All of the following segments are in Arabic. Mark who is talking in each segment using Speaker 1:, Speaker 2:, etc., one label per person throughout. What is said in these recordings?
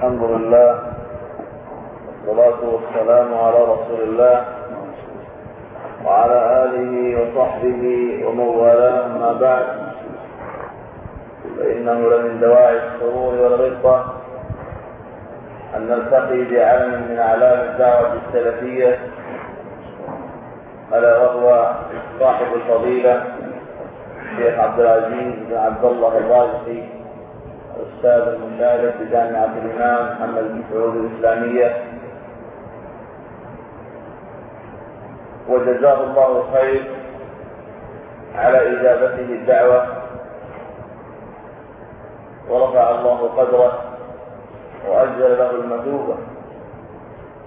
Speaker 1: الحمد لله والصلاة والسلام على رسول الله وعلى آله وصحبه ومن والاه أما بعد. فإنه لمن دواعي السرور والرقة أن نلتقي بعلم من أعلام الدعوة السلفية ألا وهو صاحب الفضيلة الشيخ عبد العزيز بن عبد الله الرازقي أستاذ المشارك بجامعة الإمام محمد بن سعود الإسلامية. وجزاه الله خير على إجابته الدعوة. ورفع الله قدره وأجل له المثوبة.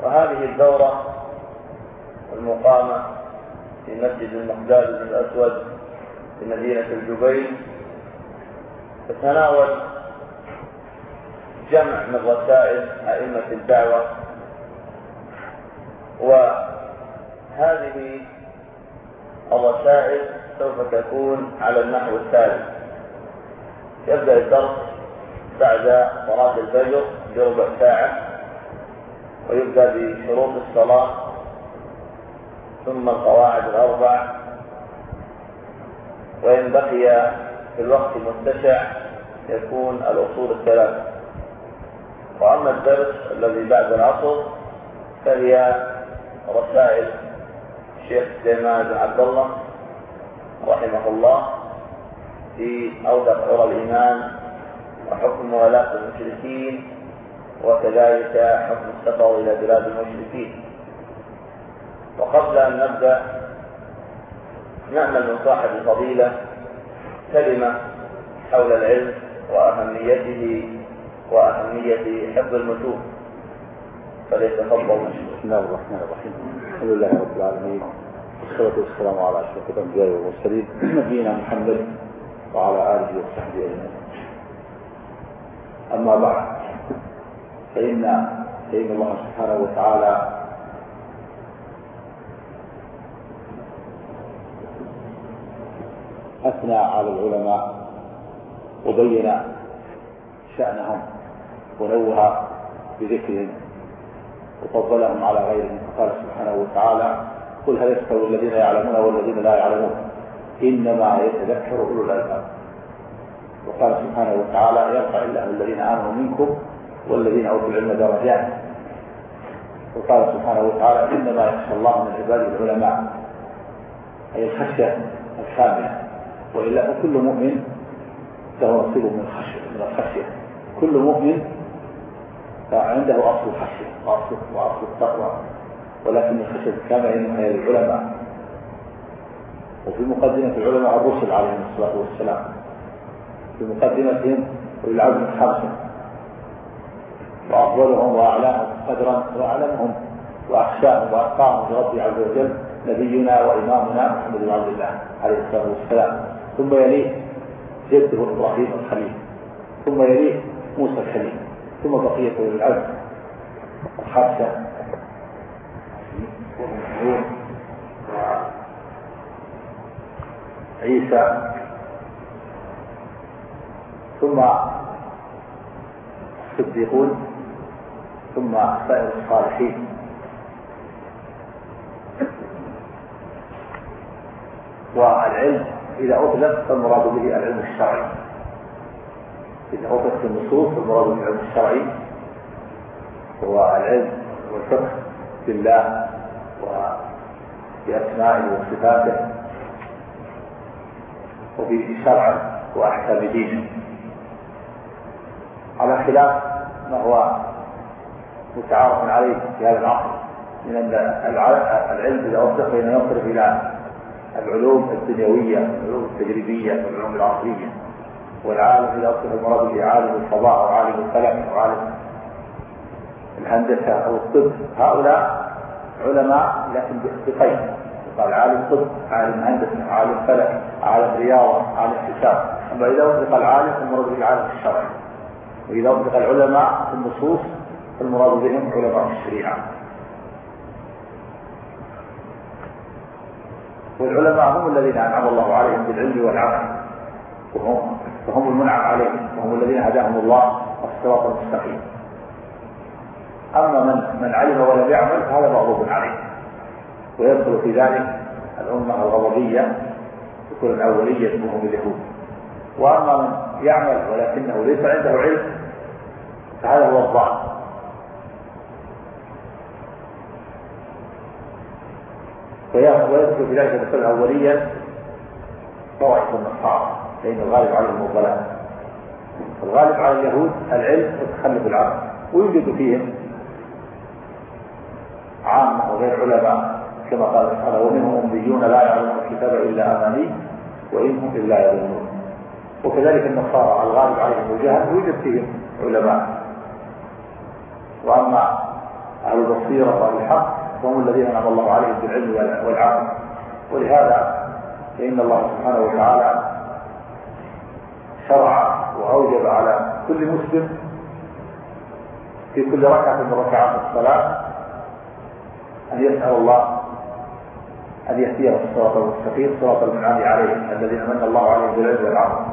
Speaker 1: وهذه الدورة المقامة في مسجد المقداد بن الأسود في مدينة الجبيل تتناول جمع من رسائل أئمة الدعوة. وهذه الرسائل سوف تكون على النحو التالي يبدأ الدرس بعد صلاة الفجر بربع ساعة ويبدأ بشروط الصلاة ثم القواعد الأربع. وإن بقي في الوقت متسع يكون الأصول الثلاثة. وأما الدرس الذي بعد العصر فهي رسائل الشيخ سليمان بن عبد الله رحمه الله في أوضح عرى الإيمان وحكم موالاة المشركين وكذلك حكم السفر إلى بلاد المشركين. وقبل أن نبدأ نعمل من صاحب الفضيلة كلمة حول العلم وأهميته وأهمية حفظ المتون. فليتفضل
Speaker 2: بسم الله الرحمن الرحيم. الحمد لله رب العالمين. والصلاة والسلام على أشرف الأنبياء والمرسلين نبينا محمد وعلى آله وصحبه أجمعين. أما بعد فإن فإن الله سبحانه وتعالى أثنى على العلماء وبين شأنهم. ونوه بذكرهم وفضلهم على غيرهم فقال سبحانه وتعالى قل هل يستوي الذين يعلمون والذين لا يعلمون إنما يتذكر أولو الألباب. وقال سبحانه وتعالى يرفع الله الذين آمنوا منكم والذين أوتوا العلم درجات. وقال سبحانه وتعالى إنما يخشى الله من عباده العلماء أي الخشية الكامله وإلا فكل مؤمن له نصيب من الخشية من الخشية. كل مؤمن فعنده أصل الخشيه وأصل وأصل التقوى ولكن الخشية الكامله انما هي للعلماء وفي مقدمة العلماء الرسل عليهم الصلاة والسلام في مقدمتهم أولي العزم الخمسه وأفضلهم وأعلاهم قدرا وأعلمهم وأخشاهم وأتقاهم لربي عز وجل نبينا وإمامنا محمد بن عبد الله عليه الصلاة والسلام. ثم يليه جده إبراهيم الخليل ثم يليه موسى الكليم ثم بقية الخمسة وهم عيسى. ثم الصديقون. ثم سائر الصالحين. والعلم إذا أطلق فالمراد به العلم الشرعي. إذا في النصوص فالمراد به العلم الشرعي هو العلم والفقه بالله وبأسمائه وصفاته وبشرعه وأحكام دينه. على خلاف ما هو متعارف عليه في هذا العصر من أن العلم إذا أطلق فإنه ينصرف إلى العلوم الدنيوية والعلوم التجريبية والعلوم العصرية. والعالم إذا أصبح المراد به عالم الفضاء أو عالم الفلك أو عالم الهندسة أو الطب. هؤلاء علماء لكن بقيد يقال عالم طب عالم هندسة عالم فلك عالم رياضة عالم حساب. أما إذا أطلق العالم فالمراد به العالم الشرعي. وإذا أطلق العلماء في النصوص فالمراد بهم علماء الشريعة. والعلماء هم الذين أنعم الله عليهم بالعلم والعمل وهم فهم المنعم عليهم وهم الذين هداهم الله الصراط المستقيم. أما من من علم ولم يعمل فهذا مغضوب عليه. ويدخل في ذلك الأمة الغضبية تكون الأولية منهم اليهود وأما من يعمل ولكنه ليس عنده علم فهذا هو الضال ويدخل في ذلك الدخول أوليا طوائف النصارى. لأن الغالب عليهم الضلال الغالب على اليهود العلم وتخلف العقل ويوجد فيهم عامة وغير علماء كما قال سبحانه ومنهم أميون لا يعلمون الكتاب إلا أماني وإن هم إلا يظنون. وكذلك النصارى الغالب عليهم الجهل يوجد فيهم علماء. وأما أهل البصيرة وأهل الحق فهم الذين أنعم الله عليهم بالعلم والعقل. ولهذا فإن الله سبحانه وتعالى شرع وأوجب على كل مسلم في كل ركعة من ركعات الصلاة أن يسأل الله أن يهديه الصراط المستقيم صراط المنعم عليهم الذين من الله عليهم بالعلم والعمل.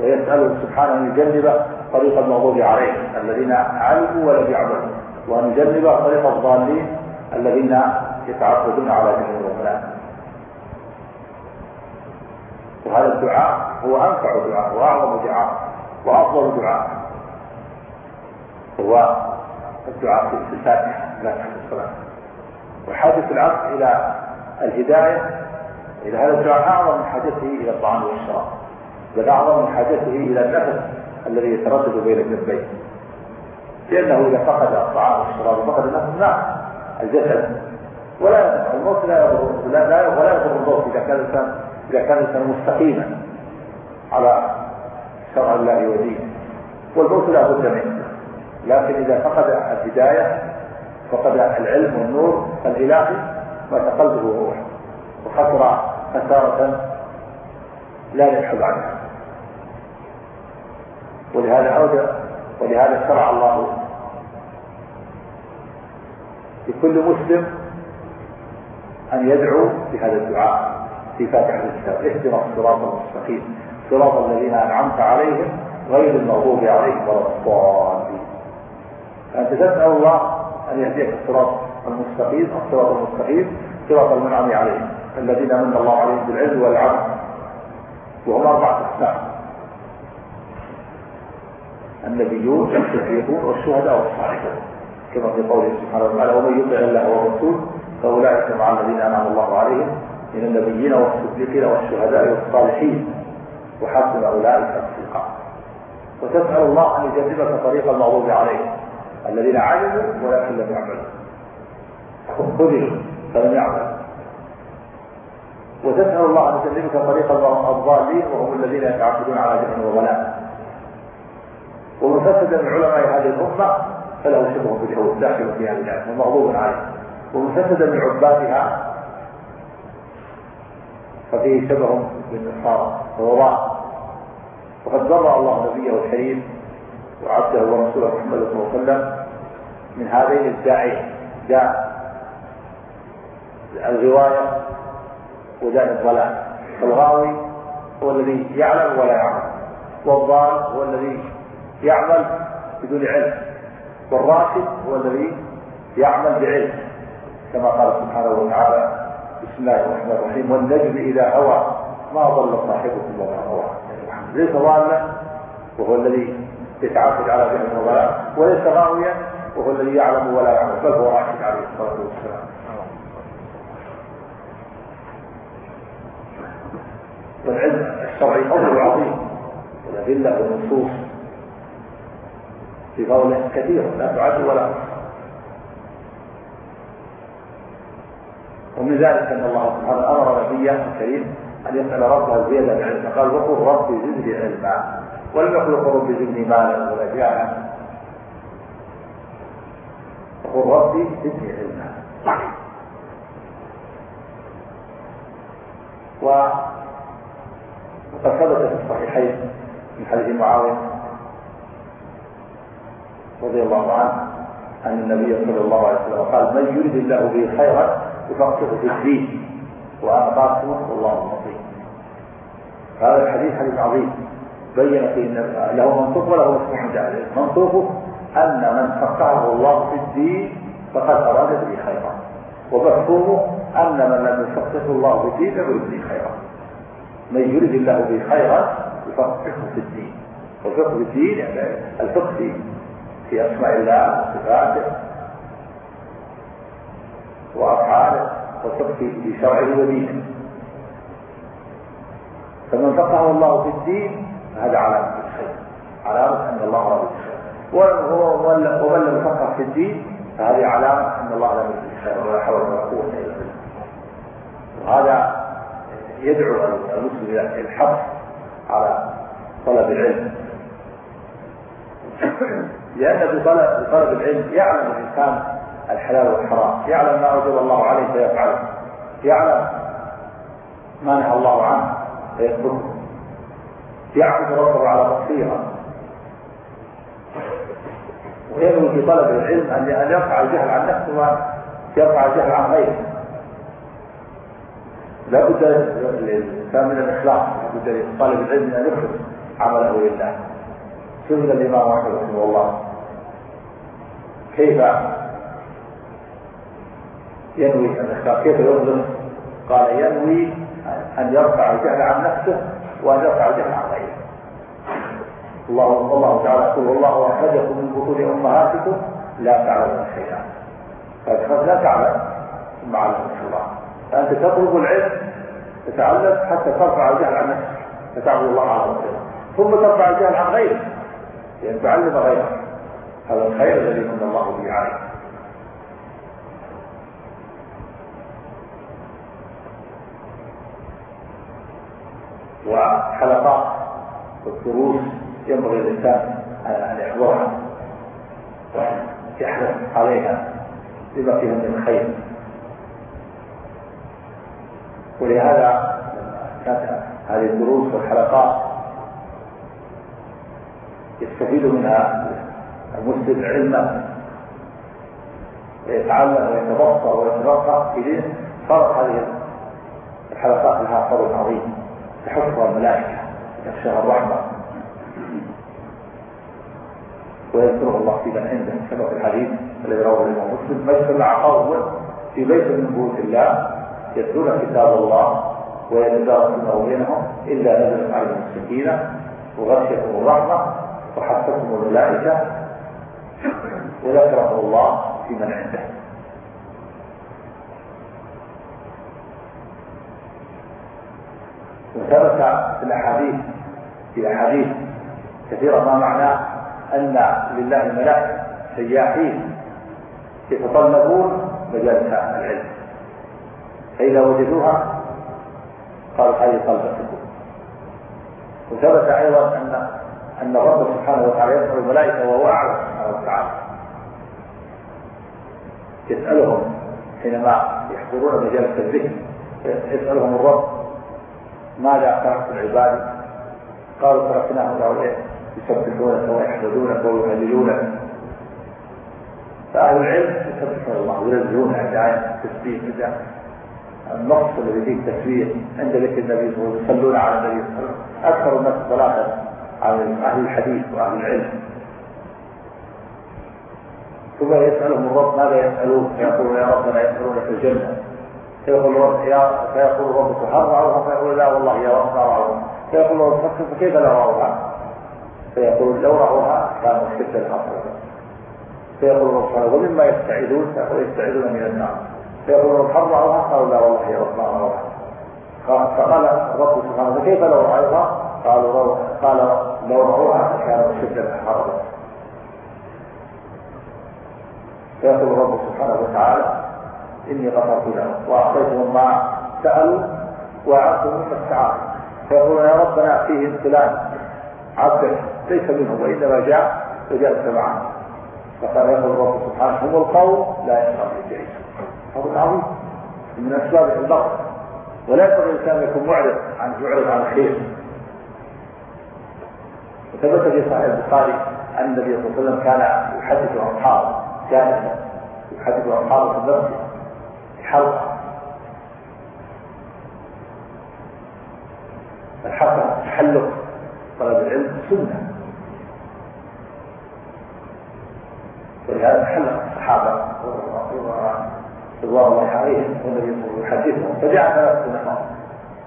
Speaker 2: ويسأله سبحانه أن يجنب طريق المغضوب عليهم الذين علموا ولم يعملوا وأن يجنب طريق الضالين الذين يتعبدون على جميع الأملاك وهذا الدعاء هو أنفع دعاء وأعظم دعاء وأفضل دعاء. هو الدعاء في الفاتحة تحت الصلاة. وحاجة العبد إلى الهداية إلى هذا الدعاء أعظم من حاجته إلى الطعام والشراب. بل أعظم من حاجته إلى النفس الذي يتردد بين الجنبين لأنه إذا فقد الطعام والشراب فقد النفس مات الجسد ولا الموت لا يضر لا, لا ولا يضر الموت إذا كان الإنسان إذا كان الإنسان مستقيما على شرع الله ودينه. والموت لا بد منه. لكن إذا فقد الهداية فقد العلم والنور الإلهي مات قلبه وروحه. وخسر خسارة لا يبحث عنها. ولهذا عود ولهذا شرع الله لكل مسلم أن يدعو بهذا الدعاء. في فاتحة الكتاب. اهدنا الصراط المستقيم. صراط الذين أنعمت عليهم غير المغضوب عليهم ولا الضالين. فأنت تسأل الله أن يهديك الصراط المستقيم. الصراط المستقيم. صراط المنعم عليهم. الذين من الله عليهم بالعلم والعمل. وهم أربعة أقسام. النبيون والصديقون والشهداء والصالحون. كما في قوله سبحانه وتعالى ومن يطع الله والرسول فأولئك مع الذين أنعم الله عليهم من النبيين والصديقين والشهداء والصالحين وحسن أولئك رفيقا وتسأل الله أن يجنبك طريق المغضوب عليهم الذين علموا ولكن لم يعملوا. خذلوا فلم يعملوا. وتسأل الله أن يجنبك طريق الضالين وهم الذين يتعبدون على جهل وضلال. ومن فسد من علماء هذه الأمة فله شبه باليهود داخل في هذه الايه ومغضوب عليه ومن فسد من عبادها ففيه شبه بالنصارى ووضاء وقد برأ الله نبيه الكريم وعبده ورسوله محمد صلى الله عليه وسلم من هذين الداعين داء الغواية وداء الضلال. فالغاوي هو الذي يعلم ولا يعمل والضال هو الذي يعمل بدون علم. والراشد هو الذي يعمل بعلم كما قال سبحانه وتعالى بسم الله الرحمن الرحيم. والنجم إذا هوى ما ضل صاحبكم وما هوى. ليس ضالا وهو الذي يتعبد على جهل الضلال وليس غاويا وهو الذي يعلم ولا يعلم. بل هو راشد عليه الصلاة والسلام. والعلم الشرعي أمر عظيم. والأدلة والنصوص في قوله كثير لا تعد ولا ومن ذلك أن الله سبحانه أمر نبيه الكريم أن يسأل ربه زيادة العلم. فقال وقل ربي زدني علما. ولم يقل ربي زدني مالا ولا جاها وقل ربي زدني علما. وقد ثبت في الصحيحين من حديث معاوية رضي الله عنه أن النبي صلى الله عليه وسلم قال من يريد الله به خيرا يفقهه في الدين. قاسم والله المصير هذا الحديث حديث عظيم. بين فيه أن له منطوق وله مفهوم جاهل منطوقه أن من فقهه الله في الدين فقد أراد به خيرا. ومفهومه أن من لم يفقهه الله في الدين لم يرد به خيرا. من يريد الله به خيرا يفقهه في الدين. والفقه في الدين يعني الفقه في أسماء الله وصفاته وأفعاله والفقه في شرعه ودينه فمن فقهه الله في الدين هذا علامة الخير. علامة أن الله رب الخير. ومن لم يفقه في الدين فهذه علامة أن الله لم يرد الخير ولا حول ولا قوة إلا بالله. وهذا يدعو المسلم إلى الحث على طلب العلم. لأن بطلب العلم يعلم الإنسان الحلال والحرام. يعلم ما أوجب الله عليه فيفعله. يعلم ما نهى الله عنه فيتركه يعبد ربه على بصيرة وينوي في طلب العلم أن يرفع الجهل عن نفسه ويرفع الجهل عن غيره. لا بد للإنسان من الإخلاص. لا بد لطالب العلم أن يخلص عمله لله. سئل الإمام أحمد رحمه الله كيف ينوي الإخلاص كيف يظلم؟ قال ينوي أن يرفع الجهل عن نفسه وأن يرفع الجهل عن غيره. الله الله تعالى يقول والله أخرجكم من بطون أمهاتكم لا تعلمون شيئا. فقد لا تعلم ثم علمك الله. فأنت تطلب العلم تتعلم حتى ترفع الجهل عن نفسك. فتعبد الله على بصيرة ثم ترفع الجهل عن غيرك لأن تعلم غيرك هذا الخير الذي من الله به عليك. وحلقات والدروس ينبغي الإنسان أن يحضرها. وأن يحرص عليها بما فيها من الخير. ولهذا كانت هذه الدروس والحلقات يستفيد منها المسلم علما ويتعلم ويتبصر ويتبقى إليه. صارت هذه الحلقات لها فضل عظيم. تحفها الملائكة يخشاها الرحمة. ويذكره الله في من عنده كما في الحديث الذي رواه الإمام مسلم اجتمع قوم في بيت من بيوت الله يتلون كتاب الله ويتدارسونه بينهم إلا نزلت عليهم السكينة وغشيتهم الرحمة وحفتهم الملائكة وذكره الله في من عنده وثبت في الأحاديث في أحاديث كثيرة ما معناه أن لله الملائكة سياحين يتطلبون مجالس العلم. فإذا وجدوها قالوا هذه طلبتكم وثبت أيضا أن أن الرب سبحانه وتعالى يسأل الملائكة وهو أعلم سبحانه وتعالى. يسألهم حينما يحضرون مجالس الذكر يسألهم الرب ماذا تركت العباد؟ قالوا تركناهم هؤلاء يسبحونك ويحمدونك ويهللونك. فأهل العلم يسبحون الله وينزلون عند التسبيح عند النص الذي فيه التسبيح عند ذكر النبي صلى الله عليه وسلم يصلون على النبي صلى الله عليه وسلم. أكثر الناس صلاة على أهل الحديث وأهل العلم. ثم يسألهم الرب ماذا يسألون فيقول يا ربنا يسألونك الجنة. فيقول يا فيقول الرب تحرعوها فيقول لا والله يا رب رعوها فيقول الرب فكيف لا رعوها فيقول لو رعوها كانوا شدة الحصر فيقول الرب سبحانه ومما يستعيدون فيقول يستعيدون من النار. فيقول الرب حرعوها قالوا لا والله يا رب ما رعوها فقال الرب سبحانه فكيف لو رعوها قالوا قال لو رأوها كانوا شدة حربا فيقول الرب سبحانه وتعالى إني غفرت لهم وأعطيتهم ما سألوا وأعطتهم استعاروا فيقول يا ربنا فيهم فلان عبدك ليس منهم وإنما جاء وجلس معنا فقال يقول الرب سبحانه هم القوم لا يشرب الجيش قول عظيم من أسباب البغض ولا ينبغي الإنسان يكون معرض عن يعرض عن الخير وثبت في صحيح البخاري أن النبي صلى الله عليه وسلم كان يحدث أصحابه. كان يحدث أصحابه في المسجد. في حلقه الحلقة تحلق طلب العلم سنة. ولهذا حلق الصحابة رضوان الله عليهم والنبي صلى الله عليه وسلم يحدثهم فجاء ثلاثة نفر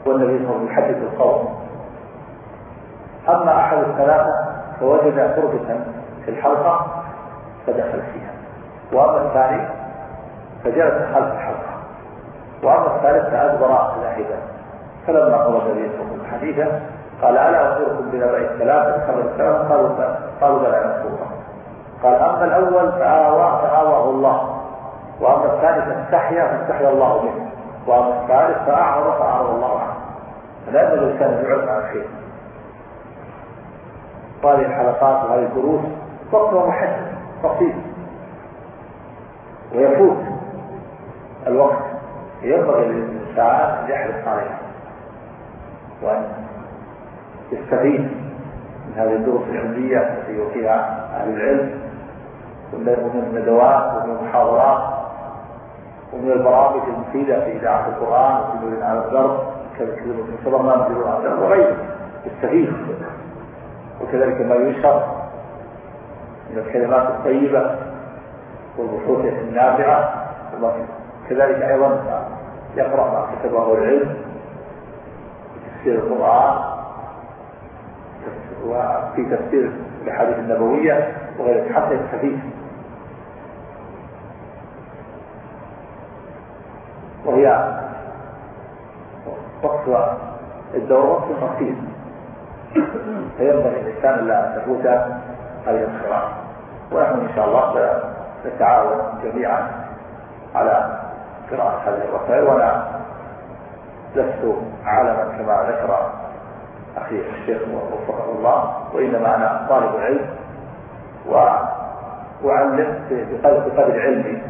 Speaker 2: والنبي صلى الله عليه وسلم يحدث القوم. أما أحد الثلاثة فوجد تربة في الحلقة فدخل فيها. وأما الثاني فجلس خلف الحلقة. وأما الثالث فأدبر لاحدا فلما قضى النبي صلى الله عليه وسلم قال ألا أخبركم بنبأ الثلاثة خبر الثلاثة قالوا قالوا بلى رسول الله قال أما الأول فآوى فآواه الله. وأما الثالث فاستحيا فاستحيا الله منه وأما الثالث فأعرض فأعرض الله عنه. فلا الإنسان يعرض عن خير هذه الحلقات وهذه الدروس وقتها محدد بسيط. ويفوت الوقت. ينبغي للإنسان أن يحرص عليها وأن يستفيد من هذه الدروس العلمية التي يعطيها أهل العلم ومن الندوات ومن المحاضرات ومن البرامج المفيدة في إذاعة القرآن وفي نور على الدرب كذلك برنامج وغيره. يستفيد. وكذلك ما ينشر من الكلمات الطيبة والبحوث النافعة. كذلك أيضا يقرأ ما كتبه العلم تفسير القرآن وفي تفسير الأحاديث النبوية وغيره حتى يستفيد وهي وقت الدورة وقت قصير فينبغي الإنسان لا تفوت هذه الصلاة ونحن إن شاء الله نتعاون جميعا على قراءة هذه الرسائل وأنا لست عالما كما ذكر أخي الشيخ وفقه الله وإنما أنا طالب علم وأعلم بقدر علمي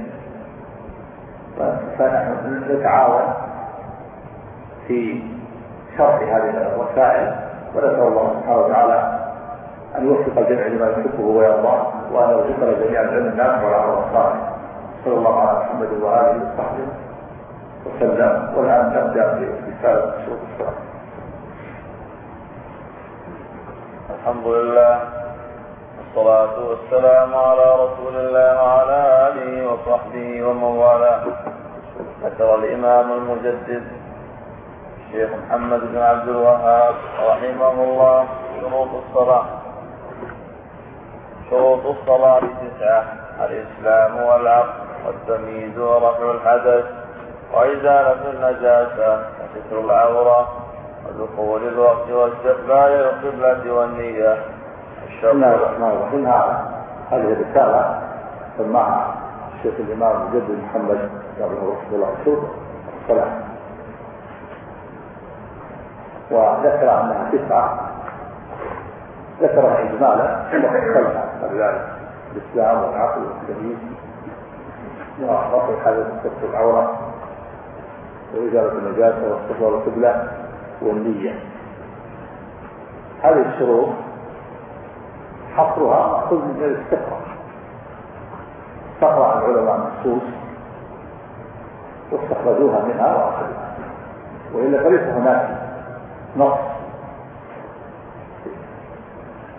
Speaker 2: فنحن نتعاون في شرح هذه الرسائل ونسأل الله سبحانه وتعالى أن يوفق الجميع لما يحبه ويرضاه وأن يرزقنا جميعا العلم الناس والعمل الصالح. صلى الله على محمد وآله وصحبه وسلم. والآن نبدأ في رسالة شروط الصلاة
Speaker 1: الحمد لله. والصلاة والسلام على رسول الله وعلى آله وصحبه ومن والاه. ذكر الإمام المجدد الشيخ محمد بن عبد الوهاب رحمه الله شروط الصلاة. شروط الصلاة تسعة الإسلام والعقل. والتمييز ورفع الحدث وإزالة النجاسة وستر العورة ودخول الوقت واستقبال القبلة والنية.
Speaker 2: بسم الله الرحمن الرحيم. هذه الرسالة سماها الشيخ الإمام المجدد محمد رحمه الله شروط الصلاة وذكر أنها تسعة. ذكرها إجمالا. ثم ذلك الإسلام والعقل والتمييز. ورفع الحدث وكسر العورة وإزالة النجاسة واستقبال القبلة والنية. هذه الشروط حصرها مأخوذ من الاستقراء استقرأ العلماء النصوص واستخرجوها منها وأخذوها. وإلا فليس هناك نص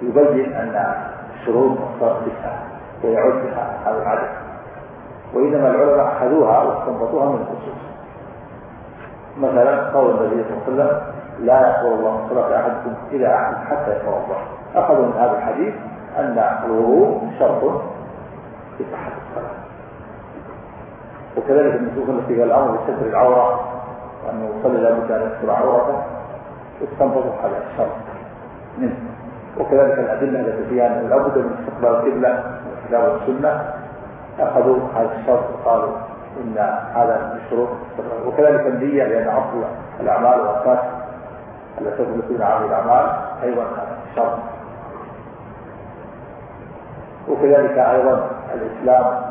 Speaker 2: يبين أن الشروط مصدر تسعة ويعد بها هذا العدد. وإنما العلماء أخذوها واستنبطوها من النصوص مثلا قول النبي صلى الله عليه وسلم لا يقبل الله صلاة أحدكم إلى أحد حتى يتوضأ أخذوا من هذا الحديث أن الوضوء شرط في صحة الصلاة. وكذلك النصوص التي قال الأمر بستر العورة وأنه يصلي لابد أن يستر عورته استنبطوا هذا الشرط منه. وكذلك الأدلة التي فيها أنه لابد من استقبال القبلة الكتاب والسنة أخذوا هذا الشرط وقالوا إن هذا من وكذلك النية لأن أصل الأعمال وأساس التي تدخل على الأعمال أيضا شرط وكذلك أيضا الإسلام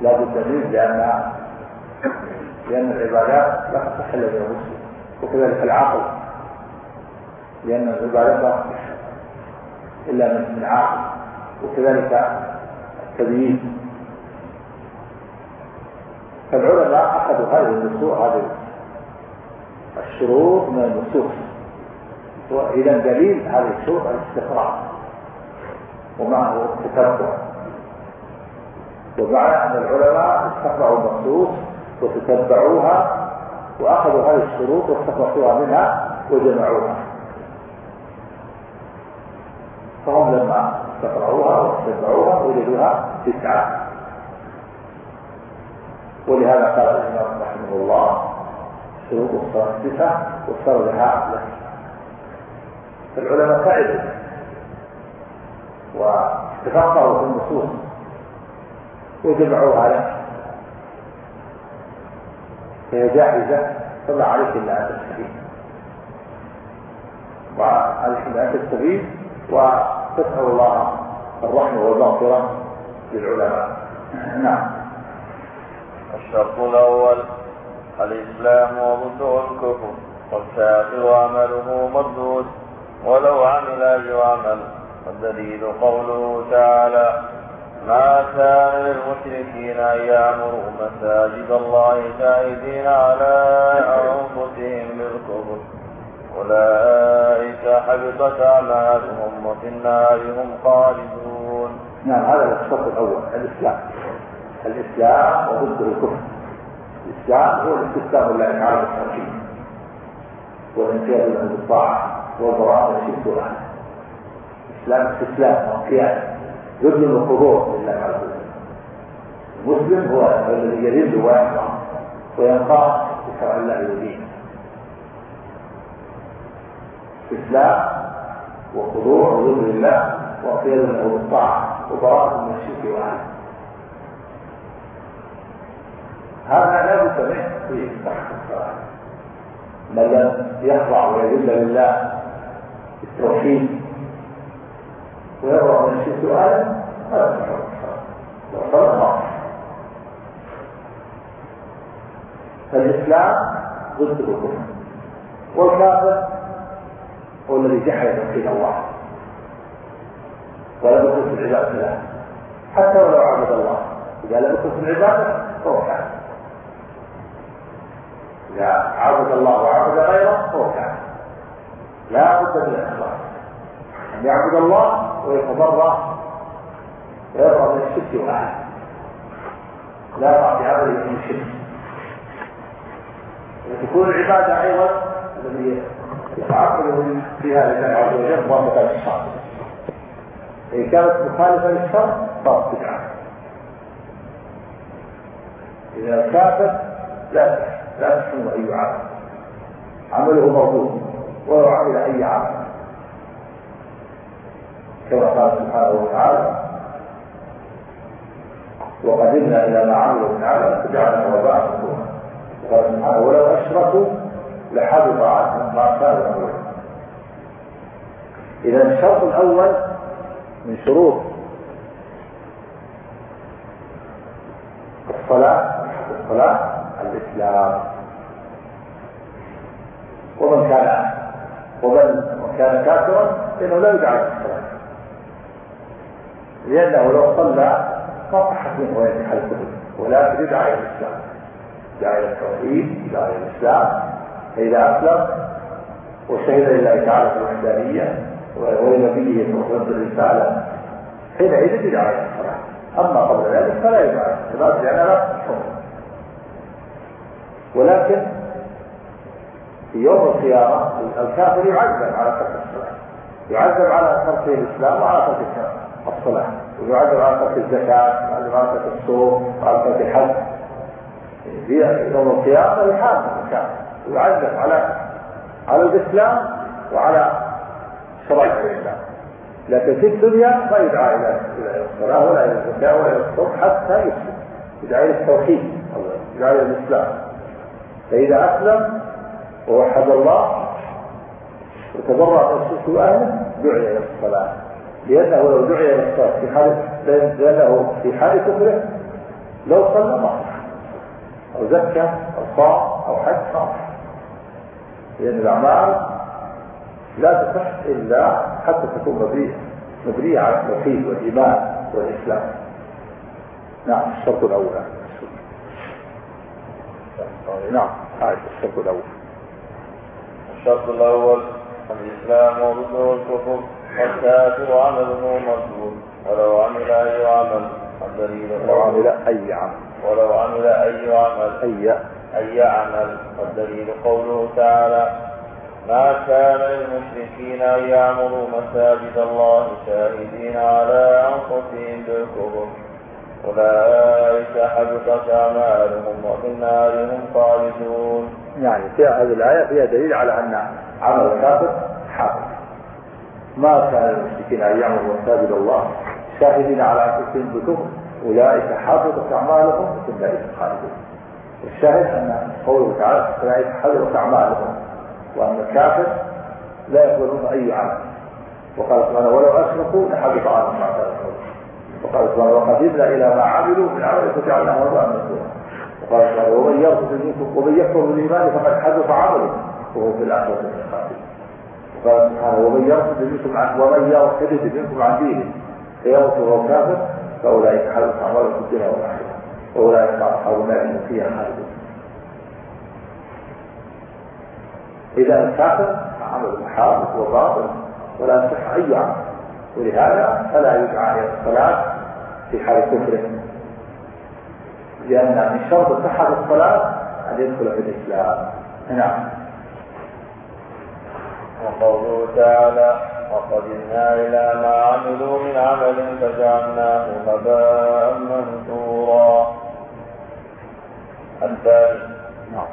Speaker 2: لا بد منه لأن لأن العبادات لا تصح إلا بالمسلم وكذلك العقل لأن العبادة لا إلا من عاقل وكذلك التبيين. فالعلماء أخذوا هذه النصوص هذه الشروط من النصوص. وإذا دليل هذه الشروط الاستقراء ومعه التتبع. ومعنى أن العلماء استقرأوا النصوص وتتبعوها وأخذوا هذه الشروط واستخلصوها منها وجمعوها. فهم لما استقرأوها واتبعوها وجدوها تسعة. ولهذا قال الإمام رحمه الله شروط الصلاة تسعة واختار لها فالعلماء تعبوا وتفقهوا في النصوص وجمعوها له فهي جاهزة فما عليك إلا أن تستفيد. وعليك إلا أن تستفيد وتسأل الله الرحمة والمغفرة للعلماء. نعم.
Speaker 1: الشرط الأول الإسلام وضده الكفر والكافر عمله مردود ولو عمل أي عمل والدليل قوله تعالى ما كان للمشركين أن يعمروا مساجد الله شاهدين على أنفسهم بالكفر أولئك حبطت أعمالهم وفي النار هم خالدون.
Speaker 2: نعم هذا الشرط الأول الإسلام. الإسلام وضده الكفر. الإسلام هو الاستسلام لله تعالى بالتوحيد والانقياد له بالطاعة والبراءة من الشرك والأهل. الإسلام استسلام وانقياد يذل الخضوع لله عز وجل المسلم هو الذي يذل ويخضع وينقاد بشرع الله ودينه استسلام وخضوع وذل لله وقيل له بالطاعه وبراءة من الشرك واهله هذا لا بد منه. في تحت الصلاه من لم يخضع ويذل لله بالتوحيد ويبرأ من الشرك آدم هذا الصلاة فالإسلام ضد الكفر. والكافر هو الذي جحد توحيد الله. ولم يكن في العبادة له. حتى ولو عبد الله. إذا لم في العبادة فهو كافر. إذا عبد الله وعبد غيره فهو كافر. لا بد من الإخلاص. أن يعبد الله ويتضرع ويبرأ من الشرك وأهله لا يقع عمله من الشرك وتكون العبادة أيضا الذي يتعقل فيها لله عز وجل موافقة للشرع إن كانت مخالفة للشرع صارت بدعة. إذا كافر لا. لا تحسن أي عمل عمله مردود ولو عمل أي عمل كما قال سبحانه وتعالى وقدمنا إلى ما عملوا من عمل فجعلنا وباء مفتوحا وقال سبحانه ولو أشركوا لحبط عنهم ما كانوا يعملون. إذا الشرط الأول من شروط الصلاة الصلاة الإسلام. ومن كان ومن كان كافرا فإنه لا يدعى الصلاة. لأنه لو صلى صحت منه وينتهى الكفر ولكن يدعى إلى الإسلام. يدعى إلى التوحيد يدعى إلى الإسلام. فإذا أسلم وشهد لله تعالى في الوحدانية ولنبيه في الرسالة حينئذ يدعى إلى الصلاة. أما قبل ذلك فلا يدعى إلى الصلاة لأنها لا تصح ولكن في يوم القيامة الكافر يعذب على ترك الصلاة. يعذب على ترك الإسلام وعلى ترك الصلاة. ويعذب على ترك الزكاة ويعذب على ترك الصوم وعلى ترك الحج. في يوم القيامة يحاسب الكافر ويعذب على على الإسلام وعلى شرائع الإسلام. لكن في الدنيا ما يدعى إلى إلى الصلاة ولا إلى الزكاة ولا إلى الصوم حتى يسلم يدعى إلى التوحيد يدعى إلى الإسلام. فإذا أسلم ووحد الله وتبرع الشرك وأهله دعي إلى الصلاة. لأنه لو دعي إلى الصلاة في حال لأنه في حال كفره لو صلى ما أو زكى أو صام أو حج صام لأن الأعمال لا تصح إلا حتى تكون مبنية مبنية على التوحيد والإيمان والإسلام. نعم الشرط الأول. نعم هذا الشرط الأول.
Speaker 1: الشرط الأول الإسلام وضده الكفر والكافر عمله مردود ولو عمل أي عمل والدليل
Speaker 2: ولو عمل أي عمل.
Speaker 1: ولو عمل أي عمل.
Speaker 2: أي
Speaker 1: أي عمل والدليل قوله تعالى ما كان للمشركين أن يعمروا مساجد الله شاهدين على أنفسهم بالكفر. أولئك حبطت أعمالهم وفي النار هم خالدون.
Speaker 2: يعني في هذه الآية فيها دليل على أن عمل الكافر حاضر. ما كان للمشركين أن يعمروا مساجد الله شاهدين على أنفسهم بالكفر أولئك حبطت أعمالهم وفي النار هم خالدون. الشاهد أن قوله تعالى أولئك حبطت أعمالهم وأن الكافر لا يقبلون أي عمل. وقال سبحانه ولو أشركوا لحبط عنهم ما كانوا وقال سبحانه وقدمنا إلى ما عملوا من عمل فجعلناه هباء منثورا وقال سبحانه ومن يرفض منكم ومن يكفر بالإيمان فقد حدث عمله وهو في الآخرة من الخاسرين وقال سبحانه ومن يرفض منكم عن ومن يرتد منكم عن دينه فيموت وهو كافر فأولئك حدث أعمالهم في الدنيا وأولئك اصحاب النار هم فيها خالدون. إذا الكافر عمل حاضر وباطل ولا يصح أي عمل. ولهذا فلا يدعى إلى الصلاة في حال كفره لأن من شرط صحة الصلاة أن يدخل في الإسلام. نعم.
Speaker 1: وقوله تعالى وقدمنا إلى ما عملوا من عمل فجعلناه هباء منثورا. الثاني
Speaker 2: نعم.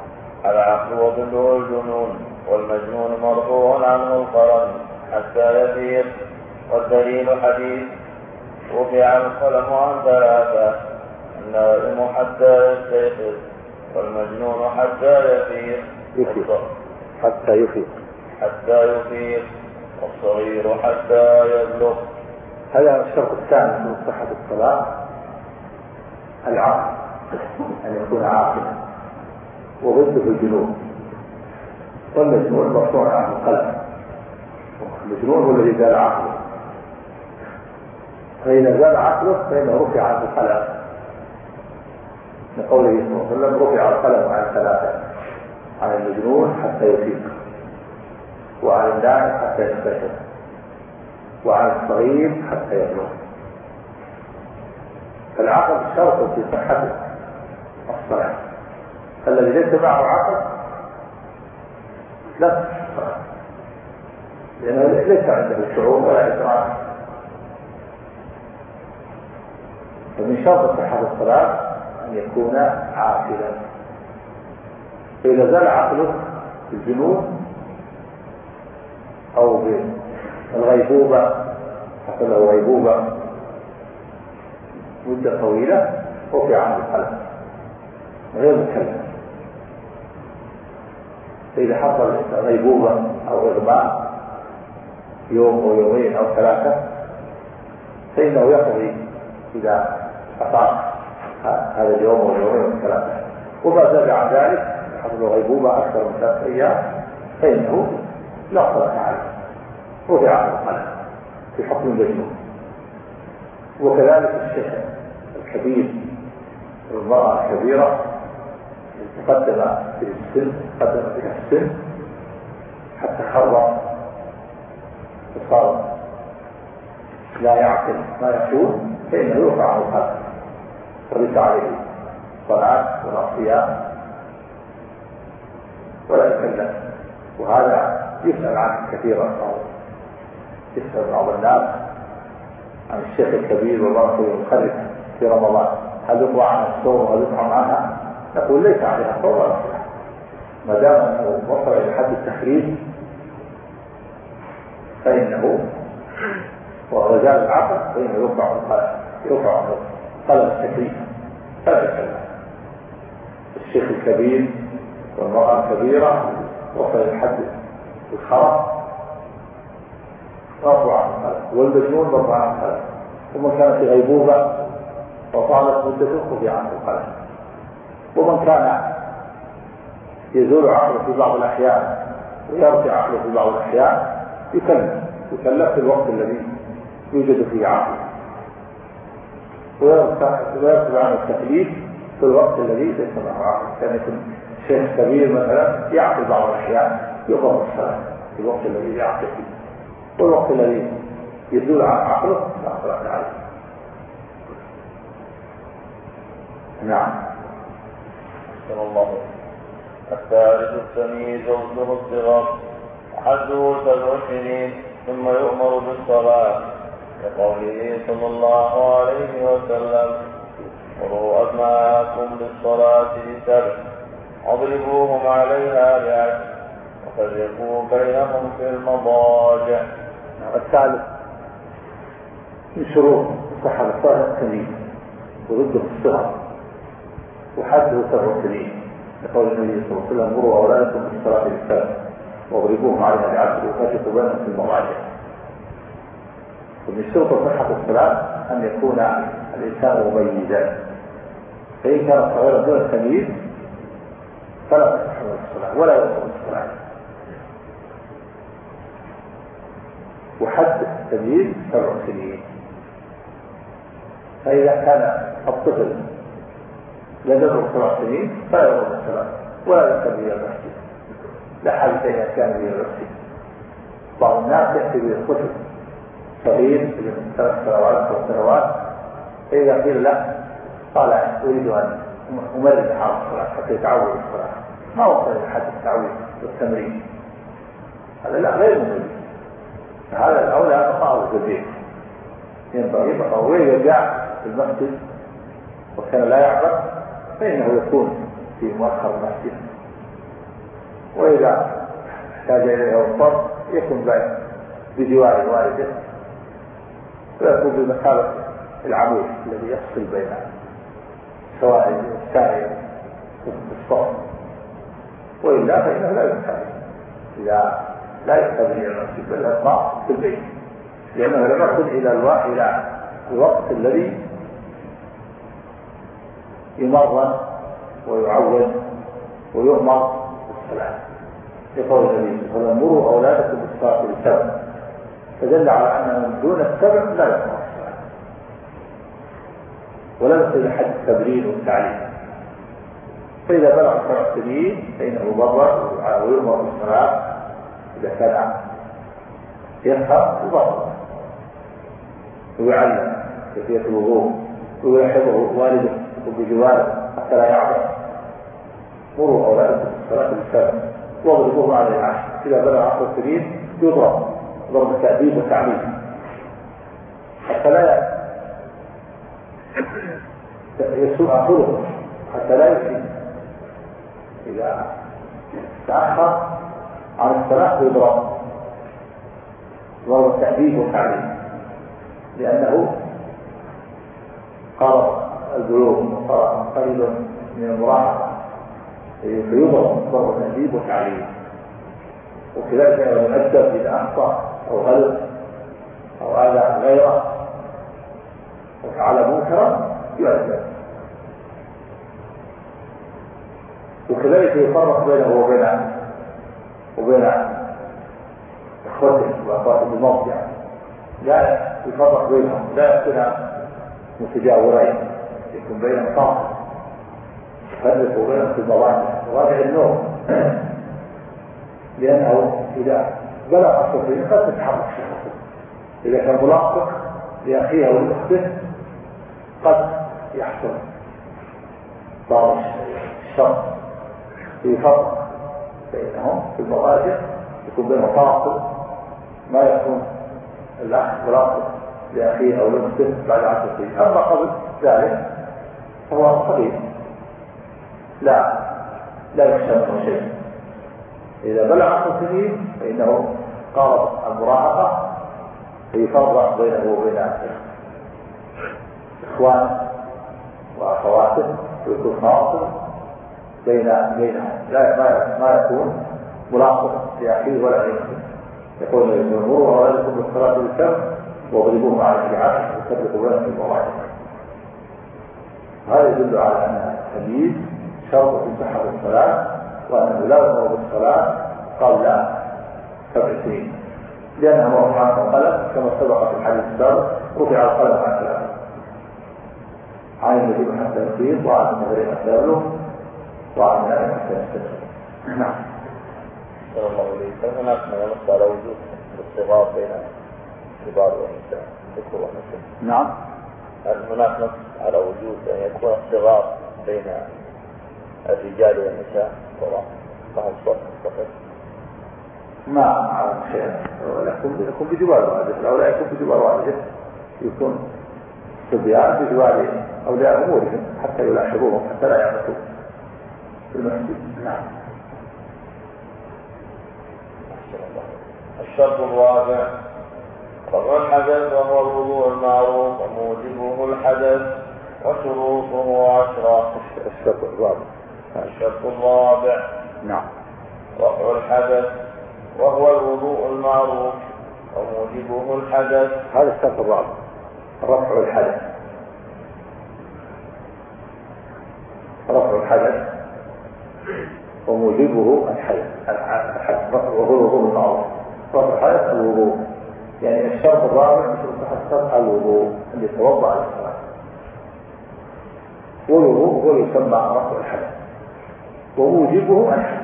Speaker 1: العقل وضده الجنون والمجنون مرفوع عنه القرن حتى يسير والدليل حديث رفع القلم عن ثلاثة النائم حتى يستيقظ والمجنون حتى يفيق.
Speaker 2: يفيق. حتى يفيق.
Speaker 1: حتى يفيق. والصغير حتى يبلغ.
Speaker 2: هذا الشرط الثاني من صحة الصلاة. العقل. أن يكون عاقلا. وضده الجنون. والمجنون مرفوع عنه القلم المجنون هو الذي زال عقله. فإذا زال عقله فإنه رفع عنه القلم لقوله صلى الله عليه وسلم رفع القلم عن ثلاثة عن المجنون حتى يفيق وعن النائم حتى يستيقظ وعن الصغير حتى يبلغ فالعقل شرط في صحة الصلاة. الذي ليس معه عقل لا لأنه ليس عنده شعور ولا إدراك. فمن شرط صحة الصلاة أن يكون عاقلا. فإذا زال عقله بالجنون أو بالغيبوبة حصل له غيبوبة مدة طويلة رفع عنه القلم غير مكلف. فإذا حصل غيبوبة أو إغماء يوم أو يومين أو ثلاثة فإنه يقضي إذا أطاق هذا اليوم واليومين والثلاثة. وما عن ذلك حصل غيبوبة أكثر من ثلاثة أيام فإنه لا صلاة عليه. رفع عنه القلم في حكم المجنون وكذلك الشيخ الكبير والمرأة الكبيرة تقدم في السن تقدم بها السن حتى خر وصار لا يعقل ما يقول فإنه يرفع عنه القلم وليس عليه صلاة ولا صيام ولا يكلف وهذا يسأل عنه كثيرا يسأل بعض الناس عن الشيخ الكبير والمرأة المخرج في رمضان. هل يطلع عن الصوم وهل يطعم عنها؟ نقول ليس عليها صوم ولا صيام ما دام أنه وصل إلى حد التخريج فإنه وزال العقل فإنه يرفع يرفع قلم التكليف فلا يتكلم الشيخ الكبير والمرأة الكبيرة وصل إلى حد الخرف رفع عن القلم والمجنون رفع عن القلم ومن كان في غيبوبة وطالت مدته رفع عن القلم ومن كان يزول عقله في بعض الأحيان ويرجع عقله في بعض الأحيان يكلف يكلف في الوقت الذي يوجد فيه عقل ويرتب عن التكليف في الوقت الذي ليس معه كان يكون شيخ كبير مثلا يعقل بعض الأحيان يقرأ الصلاة في الوقت الذي يعقل فيه. والوقت الذي يزول عن عقله لا صلاة عليه نعم.
Speaker 1: صلى الله الثالث التمييز وابنه الصغار حده سبع سنين ثم يؤمر بالصلاة. لقوله صلى الله عليه وسلم مروا أبناءكم بالصلاة لسبع واضربوهم عليها بعشر وفرقوا بينهم في المضاجع.
Speaker 2: الثالث من شروط صحة الصلاة التمييز وضده الصغر وحده سبع سنين لقول النبي صلى الله عليه وسلم مروا أولادكم بالصلاة لسبع وأضربوهم عليها بعشر وفرقوا بينهم في المضاجع. ومن شرط صحة الصلاة أن يكون الإنسان مميزا. فإن كان صغيرا دون التمييز فلا تصح الصلاة ولا يصح الصلاة. وحد التمييز سبع سنين. فإذا كان الطفل يبلغ سبع سنين فلا يضرب الصلاة ولا يذهب إلى المسجد. لا حاجة إلى كان إلى بعض الناس يأتي بالطفل من ثلاث سنوات أو سنوات فإذا قيل له قال أريد أن أمرد حال الصلاة حتى يتعود الصلاة. ما وصل إلى حد التعويض والتمرين؟ هذا لا غير مميز هذا الأولى بقاءه في البيت ينبغي وإذا جاء في المسجد وكان لا يعرف فإنه يكون في مؤخر المسجد. وإذا احتاج إليه أو يكون بجوار والده. ويكون بمثابة العمود الذي يفصل بين سواء السائل والصوت وإلا فإنه لا يستعمل إذا لا يستعمل إلى المسجد بل يطلع في البيت لأنه لم يصل إلى الوقت إلى الوقت الذي يمرن ويعود ويؤمر بالصلاة. يقول النبي صلى الله عليه وسلم مروا أولادكم بالصلاة بالسبع فدل على أن من دون السبع لا الصلاة ولا يصل حد التبرير والتعليم فإذا بلغ سبع سنين فإنه مبرر ويؤمر بالصلاة إذا كان يفهم يبرر ويعلم كيفية الوضوء ويحفظه والده بجواره حتى لا يعظم مروا أولادكم بالصلاة بالسبع واضربوه على العشر. إذا بلغ عشر سنين يضرب. ضرب تأديب وتعليم حتى لا يسوء خلقه حتى لا يسيء. إذا تأخر عن الصلاة يضرب ضرب التأديب والتعليم لأنه قرب البلوغ قريب من المراهقة فيضرب ضرب التأديب والتعليم وكذلك يؤدب إذا أخطأ. أو غلط أو آذى غيره وفعل منكرا يؤدب وكذلك يفرق بينه وبين وبين إخوته وأخواته بالموضع لا يفرق بينهم لا يكون متجاورين يكون بينهم طاقه يفرق بينهم في المضاجع مضاجع النوم لأنه إذا بلغ الصفين قد تتحرك شخصه إذا كان ملاصق لأخيه أو لأخته قد يحصل بعض الشر. في فرق بينهم في المضاجع يكون بينهم فاصل ما يكون الأخ ملاصق لأخيه أو لأخته بعد عشر سنين. أما قبل ذلك فهو صغير. لا لا يخشى منه شيء. إذا بلغ عشر سنين فإنه قارب المراهقة فيفرق بينه وبين اخوانه واخواته ويكون فاصل بين بينهم لا ما ما يكون ملاصق لاخيه ولا لاخته يقول مروا اولادكم بالصلاه بالكم واضربوهم على الشعاب وسبقوا بينهم في المواعيد هذا يدل على أن التمييز شرط في صحة الصلاة وأنه لا يؤمر بالصلاه قبل سبع سنين لانها مرفوعه القلم كما سبق في الحديث السابق رفع القلم عن ثلاثة عن النبي حتى يصيب وعن النبي حتى يبلغ وعن ذلك حتى يستجيب نعم.
Speaker 1: صلى الله عليه هناك ما ينص على وجود الصغار بين الكبار والنساء ذكر ونساء
Speaker 2: نعم.
Speaker 1: هل هناك نص على وجود أن يكون الصغار بين الرجال والنساء؟ فهم صوت مستقر
Speaker 2: ما أعرف شيء يكون يكون بجوار والده أو لا يكون بجوار والده يكون صبيان بجوار أولياء أمورهم حتى يلاحظوهم حتى لا يعبثوا في المسجد. نعم.
Speaker 1: الشرط الرابع. رفع الحدث وهو الوضوء المعروف وموجبه الحدث وشروطه عشرة.
Speaker 2: الشرط الرابع.
Speaker 1: الشرط الرابع.
Speaker 2: نعم.
Speaker 1: رفع الحدث وهو الوضوء المعروف وموجبه الحدث.
Speaker 2: هذا الشرط الرابع رفع الحدث. رفع الحدث. وموجبه الحدث. وهو الوضوء المعروف. رفع الحدث الوضوء. يعني الشرط الرابع شروط الوضوء. اللي يتوضأ للصلاه والوضوء هو يسمى رفع الحدث. وموجبه الحدث.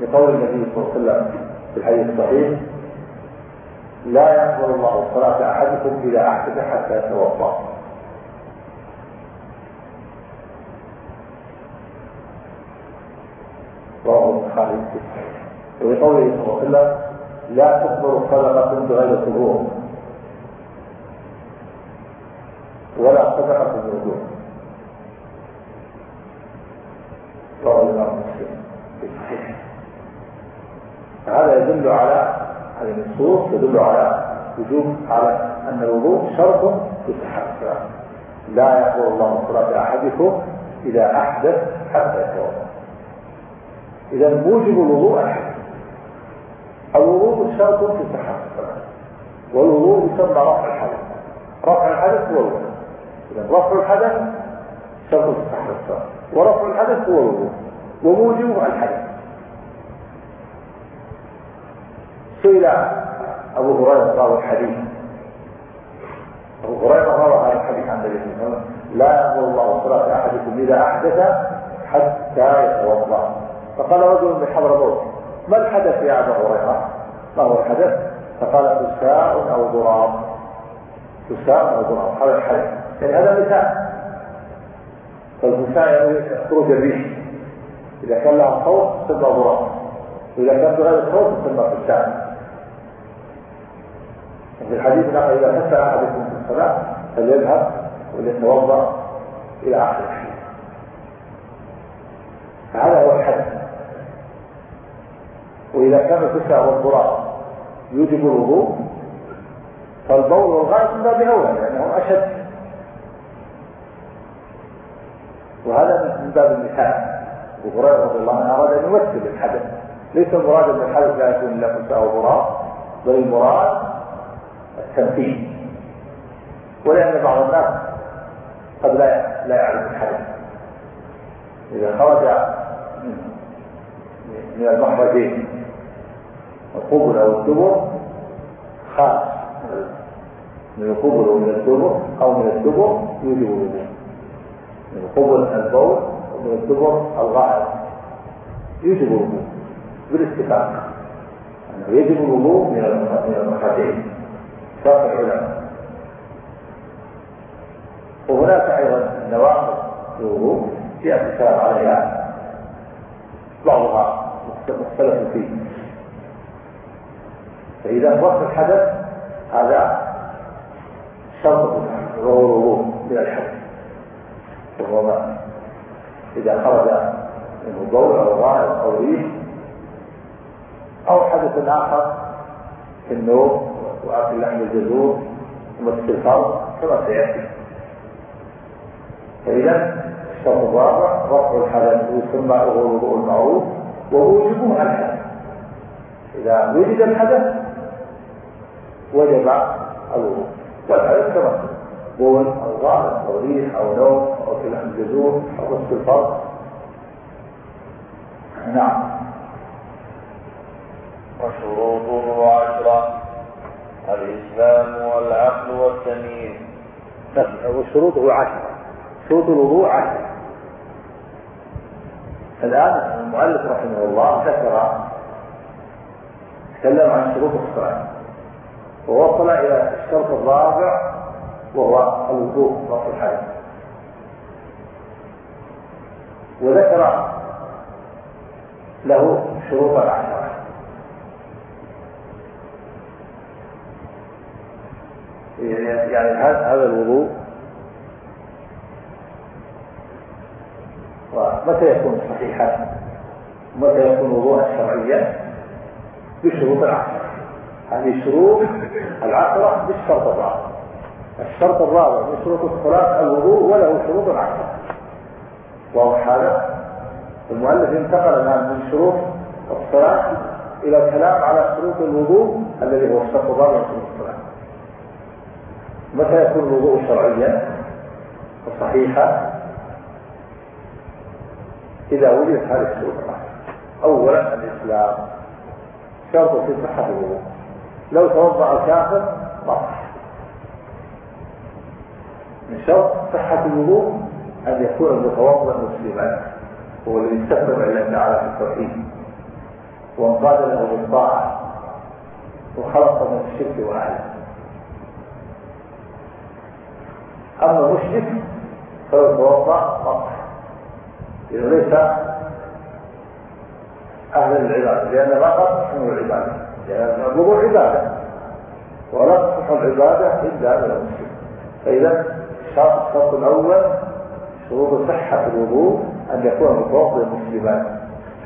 Speaker 2: لقول النبي صلى الله عليه وسلم في الحديث الصحيح لا يقبل الله صلاة أحدكم إذا أحدث حتى يتوضأ. رواه البخاري في الصحيح. ولقوله صلى الله عليه وسلم لا تقبل صدقة بغير طهور ولا صدقة بالوضوء رواه الإمام مسلم هذا يدل على هذه النصوص تدل على وجوب على أن الوضوء شرط في صحه الصلاه لا يقول الله صلاه احدكم إذا أحدث حتى يتوضأ. إذا موجب الوضوء الحدث الوضوء شرط في صحه الصلاه والوضوء يسمى رفع الحدث. رفع الحدث هو الوضوء. إذا رفع الحدث شرط في صحه الصلاه ورفع الحدث هو الوضوء. وموجبه الحدث. سئل أبو هريرة راوي الحديث. أبو هريرة روى هذا الحديث عن النبي صلى الله عليه وسلم. لا يأمر الله صلاة أحدكم إذا أحدث حتى يتوضأ. فقال رجل من حضرموت ما الحدث يا أبا هريرة؟ ما هو الحدث؟ فقال فساء أو ضراب؟ فساء أو ضراب. هذا الحدث يعني هذا مثال فالفساء يعني خروج الريح. إذا كان لها صوت تسمى ضراب. وإذا كان بغير صوت تسمى فساء في الحديث نقل إذا كسر أحدكم في الصلاة فليذهب وليتوضأ إلى آخر الحديث. فهذا هو الحد. وإذا كان الكسر والضراب يوجب الوضوء فالبول والغائط من باب أولى لأنه أشد. وهذا من باب المثال أبو هريرة رضي الله عنه أراد أن يمثل الحدث. ليس المراد أن الحدث لا يكون إلا كسر أو بل المراد التمثيل ولأن بعض الناس قد لا لا يعرف الحدث. إذا خرج من المخرجين القبل أو الدبر خاص من القبل أو من الدبر أو من الدبر يوجب الوضوء من القبل البول ومن الدبر الغائط يوجب الوضوء بالاتفاق يجب الوضوء من المخرجين. اتفاق العلماء. وهناك أيضا نواقض الوضوء ياتي الكلام عليها. بعضها مختلف فيه. فإذا وقت الحدث هذا شرط الوضوء من الحدث. وهو ما إذا خرج منه ضوء أو غائط أو ريح أو حدث آخر في النوم واكل لحم الجزور ومسك الفرض كما سيأتي. فإذا الشرط الرابع رفع الحدث يسمى الوضوء المعروف وموجبه الحدث إذا وجد الحدث وجب الوضوء. والحدث كما بول أو غائط أو ريح أو نوم أو اكل لحم الجزور أو مسك نعم.
Speaker 1: وشروطه عشرة الإسلام والعقل والتمييز.
Speaker 2: وشروطه عشرة شروط الوضوء عشرة الآن المؤلف رحمه الله ذكر تكلم عن شروط الصلاة. ووصل إلى الشرط الرابع وهو الوضوء رفع الحدث وذكر له شروطا عشرة يعني هذا الوضوء. ومتى يكون صحيحا؟ متى يكون وضوءا شرعيا؟ بشروط العشرة هذه شروط العشرة بالشرط الرابع. الشرط الرابع من شروط الصلاة الوضوء وله شروط عشرة واضح هذا المؤلف انتقل الآن من شروط الصلاة إلى الكلام على شروط الوضوء الذي هو الشرط الرابع من شروط الصلاة. متى يكون الوضوء شرعيا وصحيحا؟ إذا وجدت هذه الشروط. أولا الإسلام. شرط في صحة الوضوء. لو توضأ كافر ما من شرط صحة الوضوء أن يكون المتوضأ مسلما. هو الذي إلى الله تعالى في التوحيد. وانقاد له بالطاعة. وخلص من الشرك وأهله. أما المشرك فلو توضأ مصح إذا ليس أهل العبادة لأن قد تحمل العبادة لأن الوضوء عبادة ولا تصح العبادة إلا من المسلم فإذا الشرط الأول شروط صحة الوضوء أن يكون متوضئ مسلما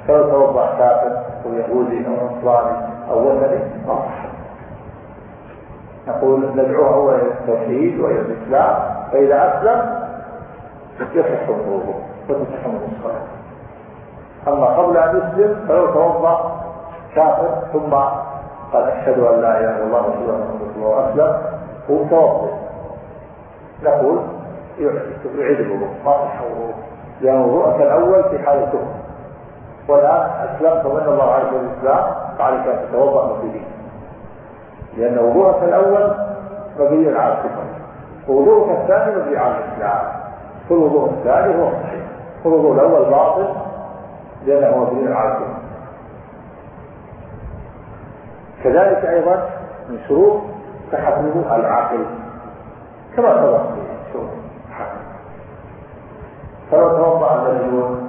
Speaker 2: فلو توضأ كافر أو يهودي أو نصراني أو وثني ما نقول ندعوه أولا إلى التوحيد وإلى الإسلام. فإذا أسلم يصح الوضوء وتصح الصلاة أما قبل أن يسلم فلو توضأ كافر ثم قال أشهد أن لا إله إلا الله وأشهد أن محمدا رسول الله وأسلم هو متوضئ نقول يعيد الوضوء ما صح الوضوء. لأن وضوءك الأول في حال الكفر والآن أسلمت وإن الله عز وجل الإسلام فعليك أن تتوضأ مفيدين لأن وضوءك الأول مبني على الكفر. ووضوءك الثاني مبني على الإسلام. فالوضوء الثاني هو الصحيح والوضوء الأول باطل. لأنه مبني على كذلك أيضا من شروط الوضوء العاقل كما سبق في شروط فلو توضأ المجنون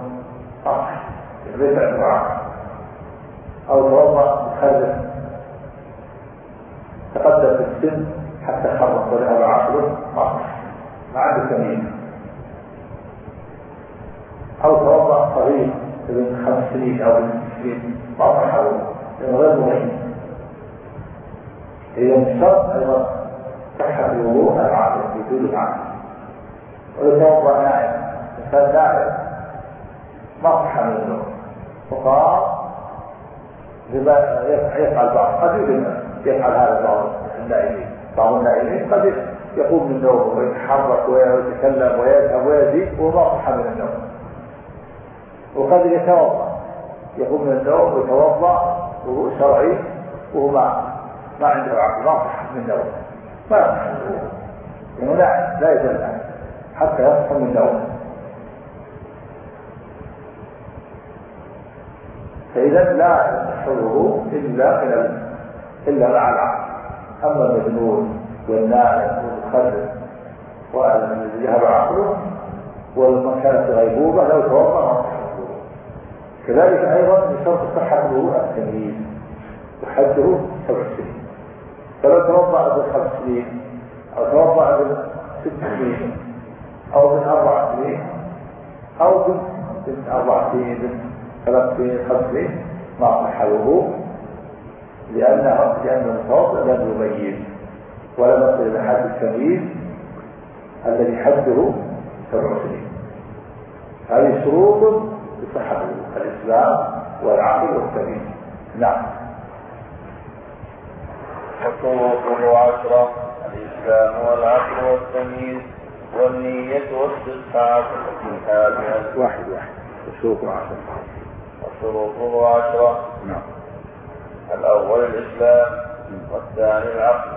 Speaker 2: صح ليس عنده أو توضأ مخلف تقدم في السن. حتى خرج وذهب عقله ما عنده تمييز أو توضأ صغير ابن خمس سنين أو ابن سنين ما صح لأنه غير مهم إذا الشرط أيضا صحة الوضوء العقل وجود العقل ويتوضأ نائم إنسان نائم ما صح من النوم وقام يفعل بعض؟ قد يفعل هذا بعض النائمين بعض النائمين قد يقوم من النوم ويتحرك ويتكلم ويذهب ويزيد وما صح من النوم. وقد يتوضأ. يقوم من النوم ويتوضأ وضوء شرعي وهو ما ما عنده عقل ما صح من النوم. ما يصح لأنه لا لا يزال حتى يصحى من النوم. فإذا لا يصح الوضوء الا إلا مع العقل. أما المجنون والنائم والمخدر والذي ذهب عقله ومن كانت غيبوبة لو توضا كذلك أيضا من شرط صحة الوضوء التمييز وحده سبع سنين. فلو توضا ابن خمس سنين أو توضا ابن ست سنين أو ابن أربع سنين بنت بنت أربع سنين ثلاث سنين خمس سنين ما صح الوضوء. لأنه لأن المتوضئ لم يميز ولم يصل إلى حد التمييز الذي حده سبع سنين هذه شروط لصحة الإسلام والعقل والتمييز. نعم.
Speaker 1: وشروطه عشرة الإسلام والعقل والتمييز والنية والاستصحاب
Speaker 2: واحد واحد. وشروطه عشرة
Speaker 1: وشروطه عشرة
Speaker 2: نعم.
Speaker 1: الأول الإسلام والثاني العقل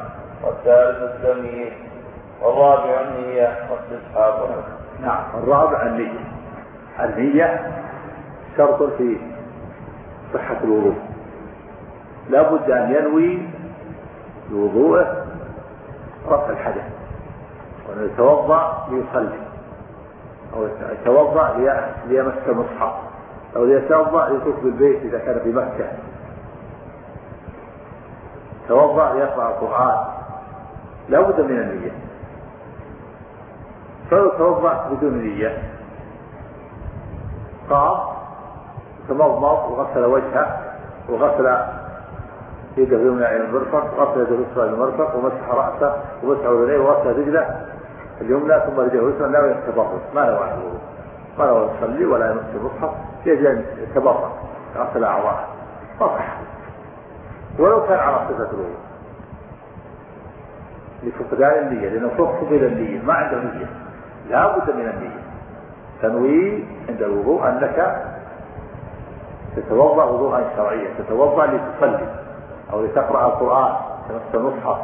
Speaker 1: والثالث التمييز والرابع النية واستصحابها
Speaker 2: نعم الرابع النية. النية شرط في صحة الوضوء. لا بد أن ينوي بوضوءه رفع الحدث يتوضأ ليصلي أو يتوضأ ليمس المصحف أو ليتوضأ ليطوف بالبيت إذا كان في مكة. توضأ ليقرأ القرآن. لا بد من النية. فلو توضأ بدون نية قام تمضمض وغسل وجهه وغسل يده اليمنى إلى المرفق وغسل يده اليسرى إلى المرفق ومسح رأسه ومسح اذنيه وغسل رجله اليمنى ثم رجله اليسرى. ناوي التبرك ما نوى الوضوء ما نوى يصلي ولا يمس المصحف يجي أن يتبرك. غسل أعضاءه. صح ولو كان على صفة الوضوء. لفقدان النية لأنه فقد إلى النية ما عنده نية. لا بد من النية. تنوي عند الوضوء أنك تتوضأ وضوءا شرعيا تتوضأ لتصلي أو لتقرأ القرآن تمس المصحف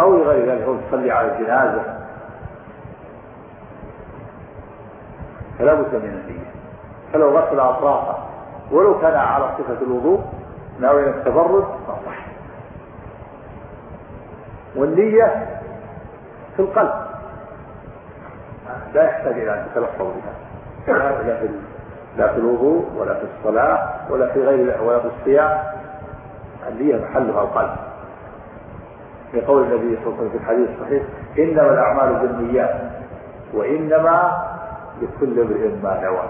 Speaker 2: أو لغير ذلك أو تصلي على الجنازة. فلا بد من النية. فلو غسل أطرافه ولو كان على صفة الوضوء ناوي التبرد فصح والنية في القلب. لا يحتاج إلى أن تتلفظ بها. لا في لا في الوضوء ولا في الصلاة ولا في غير ولا في الصيام. النية محلها القلب. في قول النبي صلى الله عليه وسلم في الحديث الصحيح إنما الأعمال بالنيات وإنما لكل امرئ ما نوى.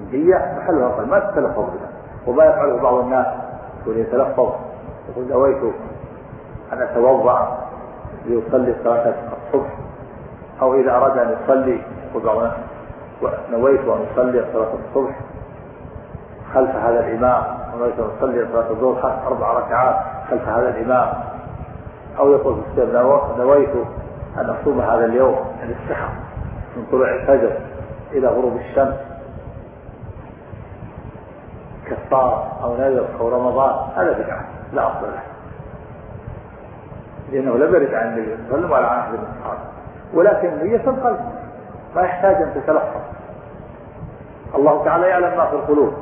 Speaker 2: النية محلها القلب. ما تتلفظ بها. وما يفعله بعض الناس يقول يتلفظ يقول نويت أن أتوضأ ليصلي صلاة الصبح أو إذا أراد أن يصلي يقول بعض الناس نويت أن أصلي صلاة الصبح خلف هذا الإمام ونويت أن أصلي صلاة الظهر أربع ركعات خلف هذا الإمام أو يقول في نويت أن أصوم هذا اليوم عند السحر من طلوع الفجر إلى غروب الشمس. كفارة أو نذر أو رمضان هذا بدعة لا أصل له. لأنه لم يرد عن النبي صلى الله عليه وسلم ولا عن أحد من الصحابة. ولكن القلب ما يحتاج أن تتلفظ. الله تعالى يعلم ما في القلوب.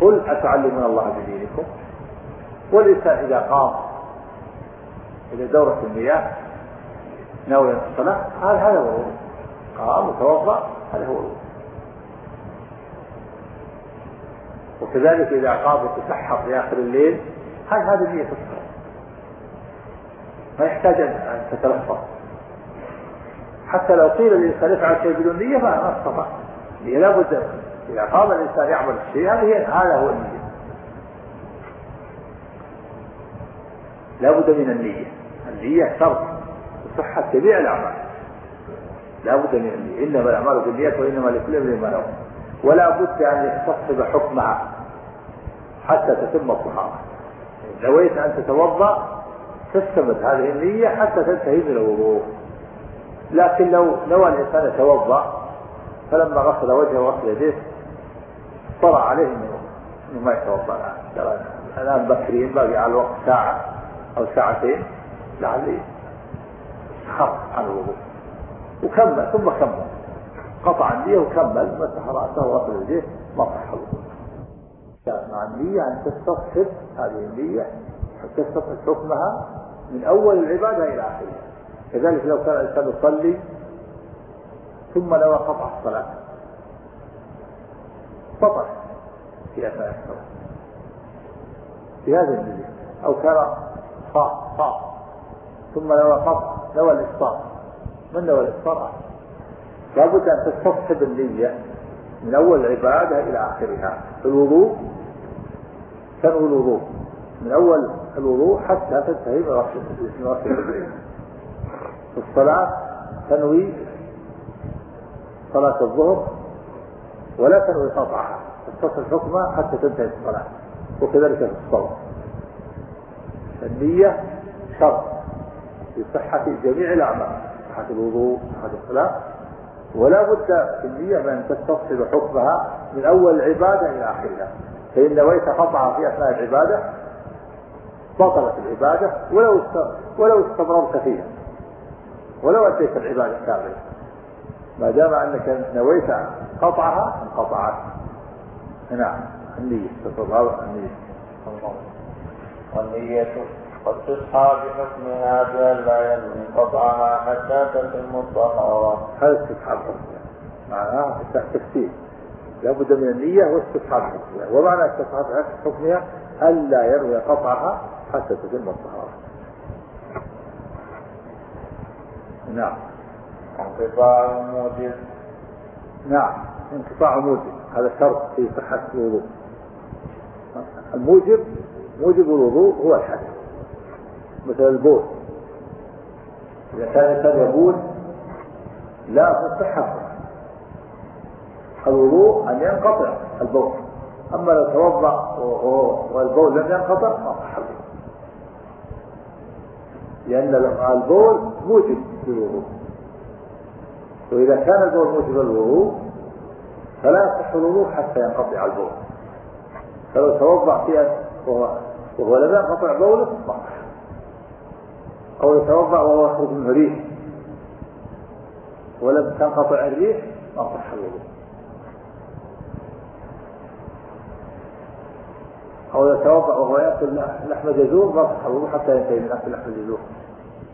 Speaker 2: قل أتعلمون الله بدينكم؟ والإنسان إذا قام إلى دورة المياه ناوي الصلاة هذا هذا هو الوضوء. قام وتوضأ هذا هو الوضوء. وكذلك إذا قام وتسحر في آخر الليل هذه هذه نية الصلاة ما يحتاج أن تتلفظ. حتى لو قيل الإنسان يفعل شيء بدون نية ما استطاع. هي لابد إذا قام الإنسان يعمل الشيء هذه هذا هو النية. لابد من النية. النية شرط لصحة جميع الأعمال. لابد من النية. إنما الأعمال بالنية وإنما لكل امرئ ما نوى ولا بد أن يستصحب حكمها حتى تتم الطهارة. نويت أن تتوضأ تستمر هذه النية حتى تنتهي من الوضوء. لكن لو نوى الإنسان يتوضأ فلما غسل وجهه وغسل يديه طرأ عليه انه ما يتوضأ. الآن الان بكرين باقي على الوقت ساعة أو ساعتين لعل خف عن الوضوء. وكمل ثم كمل. قطع النية وكمل مسح رأسه وغسل يديه ما صح الوضوء مع النية أن تستصحب هذه النية تستصحب حكمها من أول العبادة إلى آخرها كذلك لو كان الإنسان يصلي ثم نوى قطع الصلاة. بطل في أثناء الصلاة. في هذه النية. أو كان صاف صاف ثم نوى قطع نوى الإفطار. من نوى الإفطار؟ لابد أن تستصحب النية من أول العبادة إلى آخرها. الوضوء تنوي الوضوء. من أول الوضوء حتى تنتهي من في الصلاة تنوي صلاة الظهر ولا تنوي قطعها تتصل حكمها حتى تنتهي الصلاة. وكذلك في الصوم. النية شرط في صحة جميع الأعمال. صحة الوضوء صحة الصلاة. ولا بد في النية من تستصحب حكمها من أول العبادة إلى آخرها. فإن نويت قطعها في أثناء العبادة بطلت العبادة ولو ولو استمررت فيها. ولو أديت العبادة كاملة. ما دام أنك نويت قطعها انقطعت نعم. النية. تتضاوى النية.
Speaker 1: والنية. قد تصحى بحكمها بأن لا ينوي قطعها حتى تتم الطهارة.
Speaker 2: هذا استسحاب معناه تفسير لابد من النية واستصحاب حكمها ومعنى استصحاب حكمها ألا ينوي قطعها حتى تتم الطهارة. نعم.
Speaker 1: انقطاع موجب
Speaker 2: نعم. انقطاع موجب هذا شرط في صحة الوضوء. الموجب موجب الوضوء هو الحدث مثل البول. إذا كان الإنسان يبول لا تصح الوضوء أن ينقطع البول. أما لو توضأ والبول لم ينقطع ما صح لأن البول موجب للوضوء. وإذا كان البول موجب للوضوء فلا يصح الوضوء حتى ينقطع البول. فلو توضأ فيها وهو لم ينقطع بوله صح أو يتوضأ وهو يخرج منه ريح ولم تنقطع الريح ما صح الوضوء. أو يتوضأ وهو يأكل لحم جزور ما صح الوضوء حتى ينتهي من أكل لحم الجزور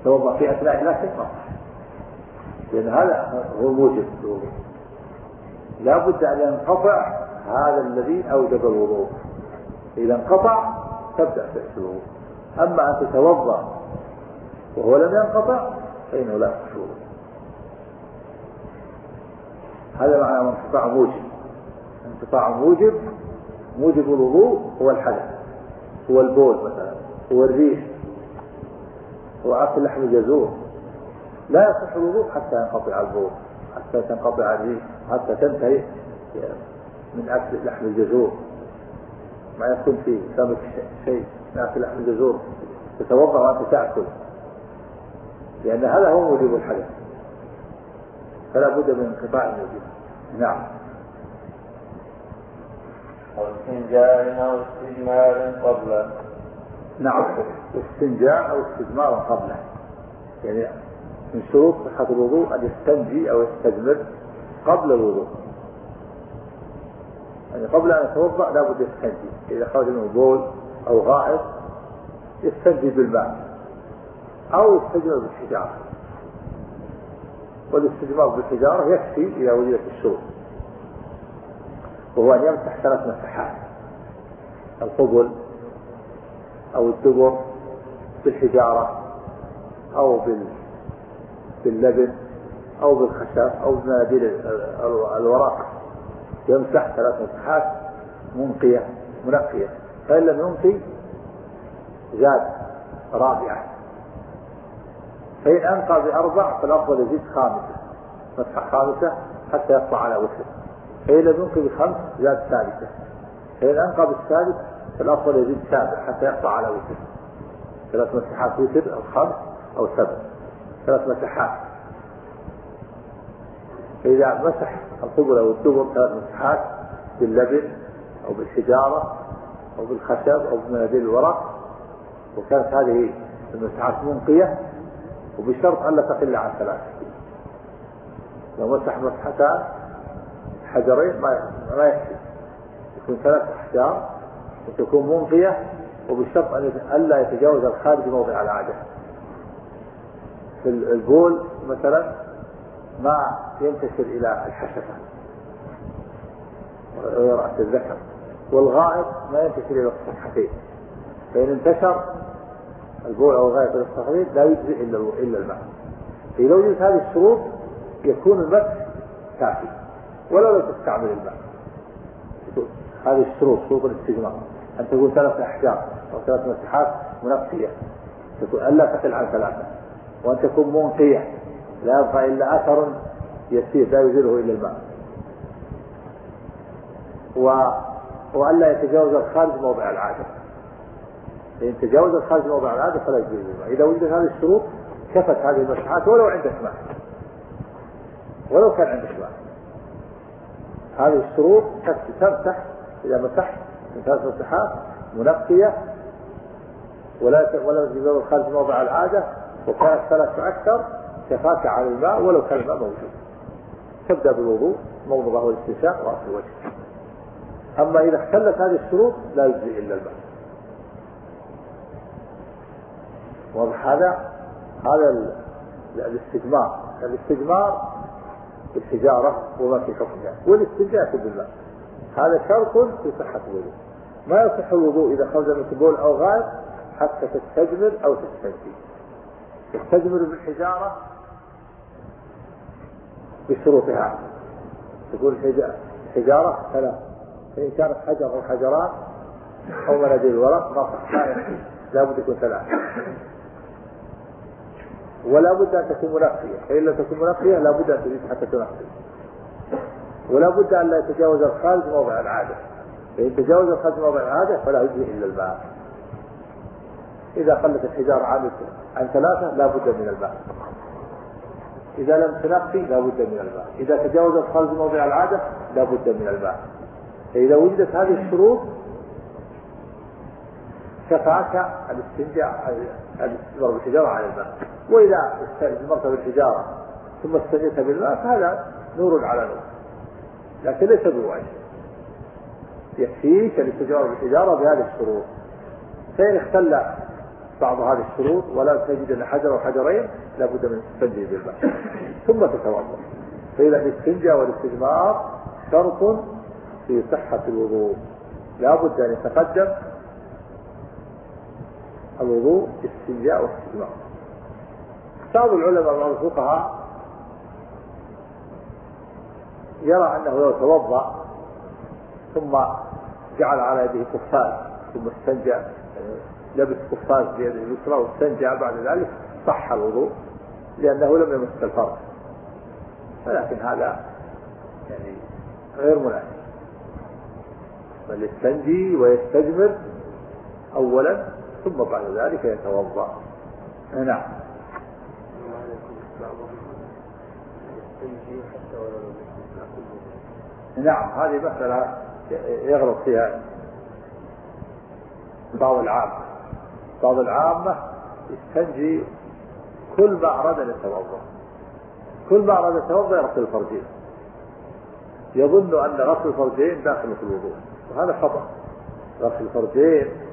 Speaker 2: توضأ في أثناء الأكل ما صح. لأن هذا هو الموجب للوضوء لا بد أن ينقطع هذا الذي أوجب الوضوء. إذا انقطع تبدأ في الوضوء. أما أن تتوضأ وهو لم ينقطع فإنه لا الوضوء هذا معنى انقطاع موجب. انقطاع موجب موجب الوضوء هو الحدث هو البول مثلا هو الريح هو أكل لحم الجزور. لا يصح الوضوء حتى ينقطع البول حتى تنقطع الريح حتى تنتهي من أكل لحم الجزور. ما يكون في فمك شيء من أكل لحم الجزور تتوضأ وأنت تأكل. لأن هذا هو موجب الحدث فلا بد من انقطاع الموجب. نعم.
Speaker 1: أو استنجاء أو استجمار قبله
Speaker 2: نعم. استنجاء أو استجمار قبله يعني من شروط صحة الوضوء أن يستنجي أو يستجمر قبل الوضوء. يعني قبل أن يتوضأ لابد يستنجي. إذا خرج منه بول أو غائط يستنجي بالماء. أو يستجمر بالحجارة. والاستجمار بالحجارة يكفي إذا وجدت الشروط وهو أن يمسح ثلاث مسحات القبل أو الدبر بالحجارة أو بال باللبن أو بالخشب أو بمناديل الورق. يمسح ثلاث مسحات منقية منقية. فإن لم ينقي زاد رابعة. فإن أنقى بأربع فالأفضل يزيد خامسة. مسحة خامسة حتى يقطع على وتر فإن لم ينقي بخمس زاد ثالثة. فإن أنقى بالثالث فالأفضل يزيد سابع حتى يقطع على وتر ثلاث مسحات وتر أو خمس أو سبع. ثلاث مسحات فإذا مسح القبل أو الدبر ثلاث مسحات باللبن أو بالحجارة أو بالخشب أو بمناديل الورق وكانت هذه المسحات منقية وبشرط ألا تقل عن ثلاث لو مسح مسحتان حجرين ما ما يكفي يكون ثلاث أحجار وتكون منقية وبشرط أن ألا يتجاوز الخارج موضع العادة. في البول مثلا ما ينتشر إلى الحشفة. رأس الذكر. والغائط ما ينتشر إلى الصفحتين فإن انتشر البول أو إلى الصفحتين لا يجزي إلا إلا الماء. فإذا وجدت هذه الشروط يكون المسح كافي ولو لم تستعمل الماء. هذه الشروط شروط الاستجمار أن تكون ثلاث أحجار أو ثلاث مسحات منقية تكون ألا تقل عن ثلاثة. وأن تكون منقية. لا يبقى إلا أثر يسير لا يزيله إلا الماء. و... وألا يتجاوز الخارج موضع العادة فإن تجاوز الخارج موضع العادة فلا يجوز الماء إذا وجدت هذه الشروط كفت هذه المسحات ولو عندك ماء ولو كان عندك ماء هذه الشروط تكفي تمسح إذا مسحت من ثلاث مسحات منقية ولا ولا يتجاوز الخارج موضع العادة وكانت ثلاث أكثر كفاك على الماء ولو كان الماء موجود. تبدأ بالوضوء موضوعه والاستنشاق رأس الوجه أما إذا اختلت هذه الشروط لا يجزي إلا الماء. واضح هذا هذا الاستجمار. الاستجمار بالحجارة وما في حكمها. والاستنجاء بالماء هذا شرط في صحة الوضوء. ما يصح الوضوء إذا خرج من بول أو غائط حتى تستجمر أو تستنجي. تستجمر بالحجارة بشروطها. تقول الحجارة ثلاث فإن كانت حجر أو حجران أو مناديل الورق ما صح. لا بد يكون ثلاث ولا بد أن تكون منقية فإن لم تكن منقية لا بد أن تزيد حتى تنقي ولا بد أن لا يتجاوز الخارج موضع العادة. فإن تجاوز الخارج موضع العادة فلا يجزي إلا الماء إذا قلت الحجارة عن عن ثلاثة لا بد من الماء إذا لم تنقي لا بد من الماء إذا تجاوز الخارج موضع العادة لا بد من الماء فإذا وجدت هذه الشروط شفعك الاستنجاء الاستمرار بالحجارة على الماء وإذا استمرت بالحجارة ثم استنجيت بالماء فهذا نور على نور. لكن ليس بواجب. يكفيك الاستجارة بالحجارة بهذه الشروط. فإن اختل بعض هذه الشروط ولا تجد إلا حجر أو حجرين لابد من تستنجي بالماء. ثم تتوضأ. فإذا الاستنجاء والاستجمار شرط في صحة الوضوء. لابد أن يتقدم الوضوء استنجاء واستجمار بعض العلماء بعض الفقهاء يرى أنه لو توضأ ثم جعل على يده قفاز ثم استنجى لبس قفاز بيده اليسرى واستنجى بعد ذلك صح الوضوء لأنه لم يمس الفرج. ولكن هذا يعني غير مناسب. بل يستنجي ويستجمر اولا ثم بعد ذلك يتوضأ. نعم. نعم هذه مسألة يغلط فيها بعض العامة بعض العامة يستنجي كل ما أراد أن يتوضأ. كل ما أراد أن يتوضأ يغسل الفرجين. يظن أن غسل الفرجين داخل في الوضوء وهذا خطأ. غسل الفرجين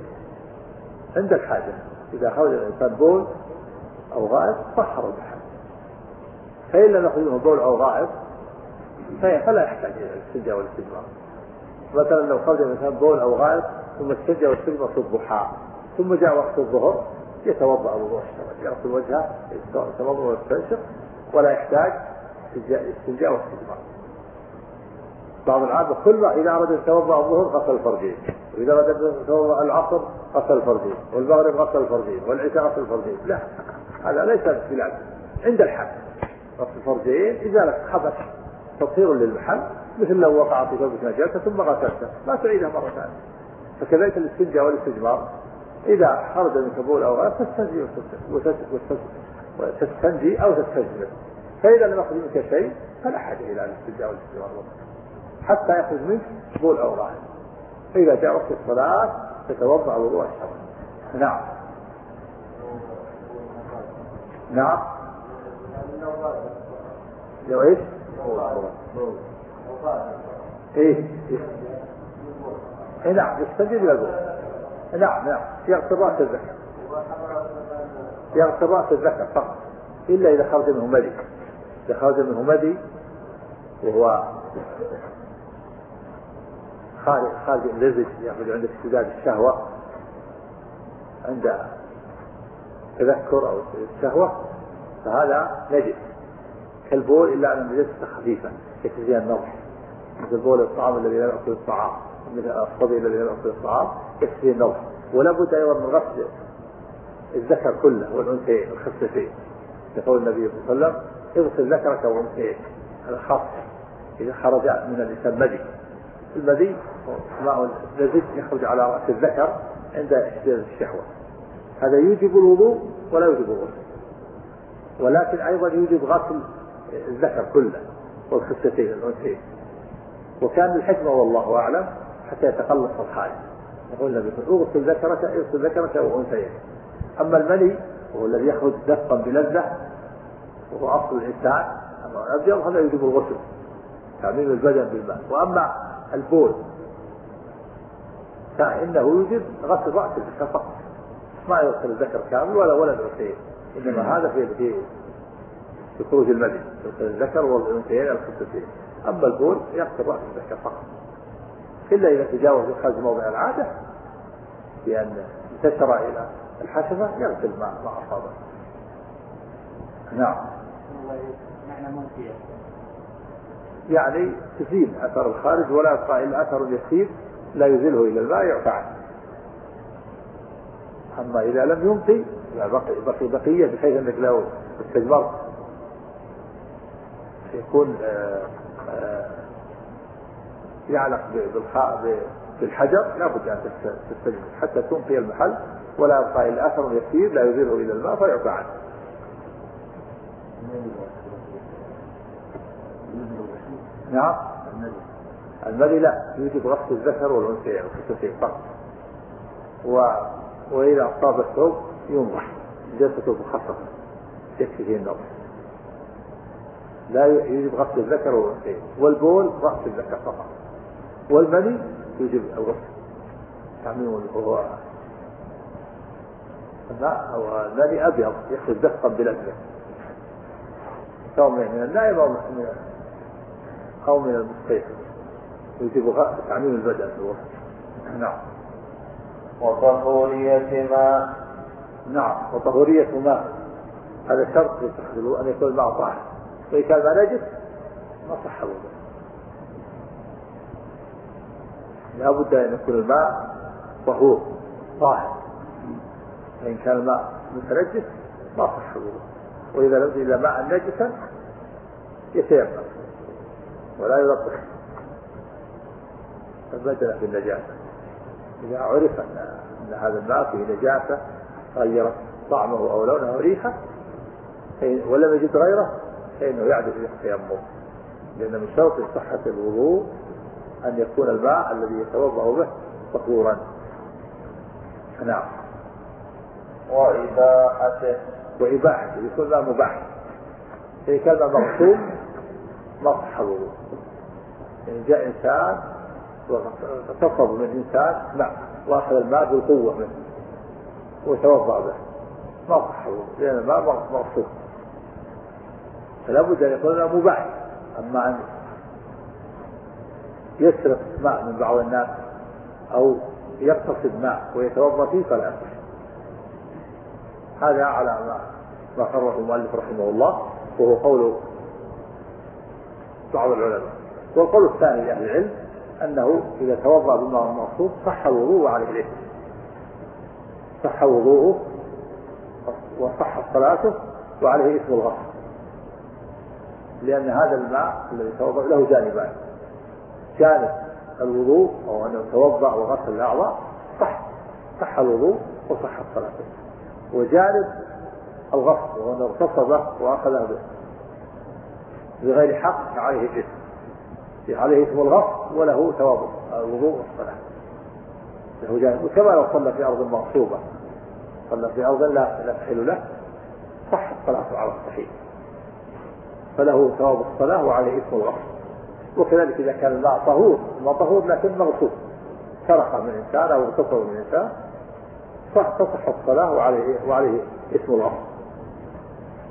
Speaker 2: عند الحاجة إذا حاول الإنسان بول أو غائط طهر المحل فإن لم يخرج منه بول أو غائط فلا يحتاج إلى الاستنجاء والاستجمار مثلا لو خرج الإنسان بول أو غائط ثم استنجى واستجمر في الضحى ثم جاء وقت الظهر يتوضأ وضوء الشرع يغسل وجهه يتوضأ ويستنشق ولا يحتاج استنجاء واستجمار بعض العادة كل إذا أراد يتوضأ الظهر غسل الفرجين وإذا أن يتوضأ العصر غسل الفرجين والمغرب غسل الفرجين والعشاء غسل الفرجين. لا هذا ليس بلازم. عند الحد غسل الفرجين إزالة خبث تطهير للمحل مثل لو وقع في ثوبك نجاسة ثم غسلته ما تعيدها مرة ثانية. فكذلك الاستنجاء والاستجمار. إذا خرج من قبول أو غير تستنجي وتستنجي أو تستجمر. فإذا لم يخرج منك شيء فلا حاجة إلى الاستنجاء والاستجمار. حتى يخرج منك قبول أو غائب فإذا جاء وقت الصلاة تتوضأ وضوء الشرع نعم. نعم. لو إيش؟ إيه إيه. نعم يستجيب يقول نعم نعم. يغسل رأس الذكر يغسل رأس الذكر فقط. إلا إذا خرج منه مدي إذا خرج منه مدي وهو خارج خارج اللزج يخرج عند اشتداد الشهوة عند تذكر أو الشهوة فهذا نجس كالبول إلا أن نجسته خفيفه يكفي النضح مثل بول الطعام الذي لا يأكل الطعام مثل الصبي الذي لا يأكل الطعام يكفي النضح ولا بد أيضا من غسل الذكر كله والأنثيين الخصتين يقول النبي صلى الله عليه وسلم اغسل ذكرك وأنثيك هذا خاص إذا خرج من الإنسان مدي المدي ماء لزج يخرج على رأس الذكر عند اشتداد الشهوة. هذا يوجب الوضوء ولا يوجب الغسل. ولكن أيضا يوجب غسل الذكر كله والخصتين الانثيين وكان الحكمة والله أعلم حتى يتقلص الحال يقول النبي اغسل ذكرك اغسل ذكرك وانثيك أما المني وهو الذي يخرج دفقا بلذة وهو أصل الإنسان أما الأبيض هذا يجب الغسل. تعميم البدن بالماء. وأما البول. فإنه يوجب غسل رأس الذكر فقط ما يغسل الذكر كامل ولا ولا الأنثيين. إنما هذا في في بخروج المدي. الذكر والأنثيين الخصيتين أما البول يغسل رأس الذكر فقط. إلا إذا تجاوز خارج موضع العادة بأن انتشر إلى الحشفه يغسل ما ما أصابه. نعم. معنى يعني تزيل أثر الخارج ولا يبقى إلا أثر يسير لا يزيله إلى الماء يعفى عنه أما إذا لم يمضي بقي بقي بقية بحيث أنك لو استجمرت يكون آه، آه، يعلق بالحجر لا بد أن تستجمر حتى تنقي المحل ولا يبقى إلا أثر يسير لا يزيله إلى الماء فيعفى عنه نعم. المذي لا يوجب غسل الذكر والأنثى والخصوصين فقط. و... وإذا أصاب الثوب ينضح جلسته مخصصه يكفي فيه النوم. لا يجب غسل الذكر والأنثى. والبول راس الذكر فقط. والمني يجب الغسل تعميم وهو الماء أو المني أبيض يخرج دفقا بالازرق سواء من النائم أو من أو من المستيقظ. يجب تعميم البدن. نعم.
Speaker 1: وطهورية ماء
Speaker 2: نعم. وطهورية ماء هذا شرط يتخذ أن يكون الماء طاهر وإن كان الماء نجس ما صح الوضوء لا بد أن يكون الماء طهور طاهر. فإن كان الماء متنجس ما صح الوضوء وإذا لم إلى ماء نجسا يتيمم. ولا يلطخ البدن في النجاسة. إذا عرف أن أن هذا الماء فيه نجاسة غيرت طعمه أو لونه أو ريحة ولم يجد غيره فإنه يعدل إلى التيمم لأن من شرط صحة الوضوء أن يكون الماء الذي يتوضأ به طهورا نعم.
Speaker 1: وإباحته.
Speaker 2: وإباحته يكون الماء مباح. إذا كان مغسول ما صح الوضوء يعني جاء إنسان وتصب من إنسان ماء وأخذ الماء بالقوة منه وتوضأ به. ما صح لأن الماء مغصوب. فلا بد أن يكون الماء مباح. أما أن يسرق ماء من بعض الناس أو يقتصد ماء ويتوضأ فيه فلا هذا على ما ما قرره المؤلف رحمه الله وهو قول بعض العلماء. والقول الثاني لأهل العلم أنه إذا توضأ بالماء المغصوب صح الوضوء وعليه الإثم صح وضوءه وصح صلاته وعليه إثم الغسل لأن هذا الماء الذي توضأ له جانبان. جانب الوضوء أو أنه توضأ وغسل الأعضاء صح. صح الوضوء وصح صلاته. وجانب الغسل وأنه اغتصبه وأخذه به. بغير حق عليه إثم عليه إثم الغصب وله ثواب الوضوء والصلاة. له جانب وكما لو صلى في أرض مغصوبة. صلى في أرض لا لا تحل له صح الصلاة على الصحيح. فله ثواب الصلاة وعليه إثم الغصب وكذلك إذا كان الماء طهور الماء طهور لكن مغصوب. سرق من إنسان أو اغتصب من إنسان تصح الصلاة وعليه وعليه إثم الغصب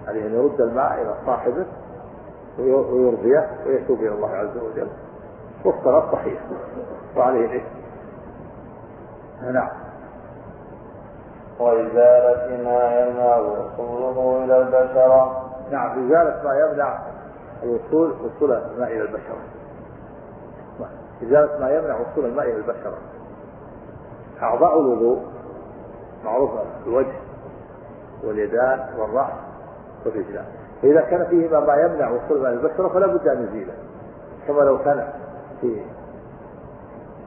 Speaker 2: عليه أن يرد الماء إلى صاحبه ويرضيه ويتوب إلى الله عز وجل. والصلاة صحيحة. وعليه الإثم نعم.
Speaker 1: وإزالة ما يمنع وصوله إلى البشرة.
Speaker 2: نعم إزالة ما يمنع الوصول وصول الماء إلى البشرة. إزالة ما يمنع وصول الماء إلى البشرة. أعضاء الوضوء معروفة الوجه واليدان والرأس والرجلان. فإذا كان فيهما ما يمنع وصول البشرة فلا بد أن يزيله كما لو كان في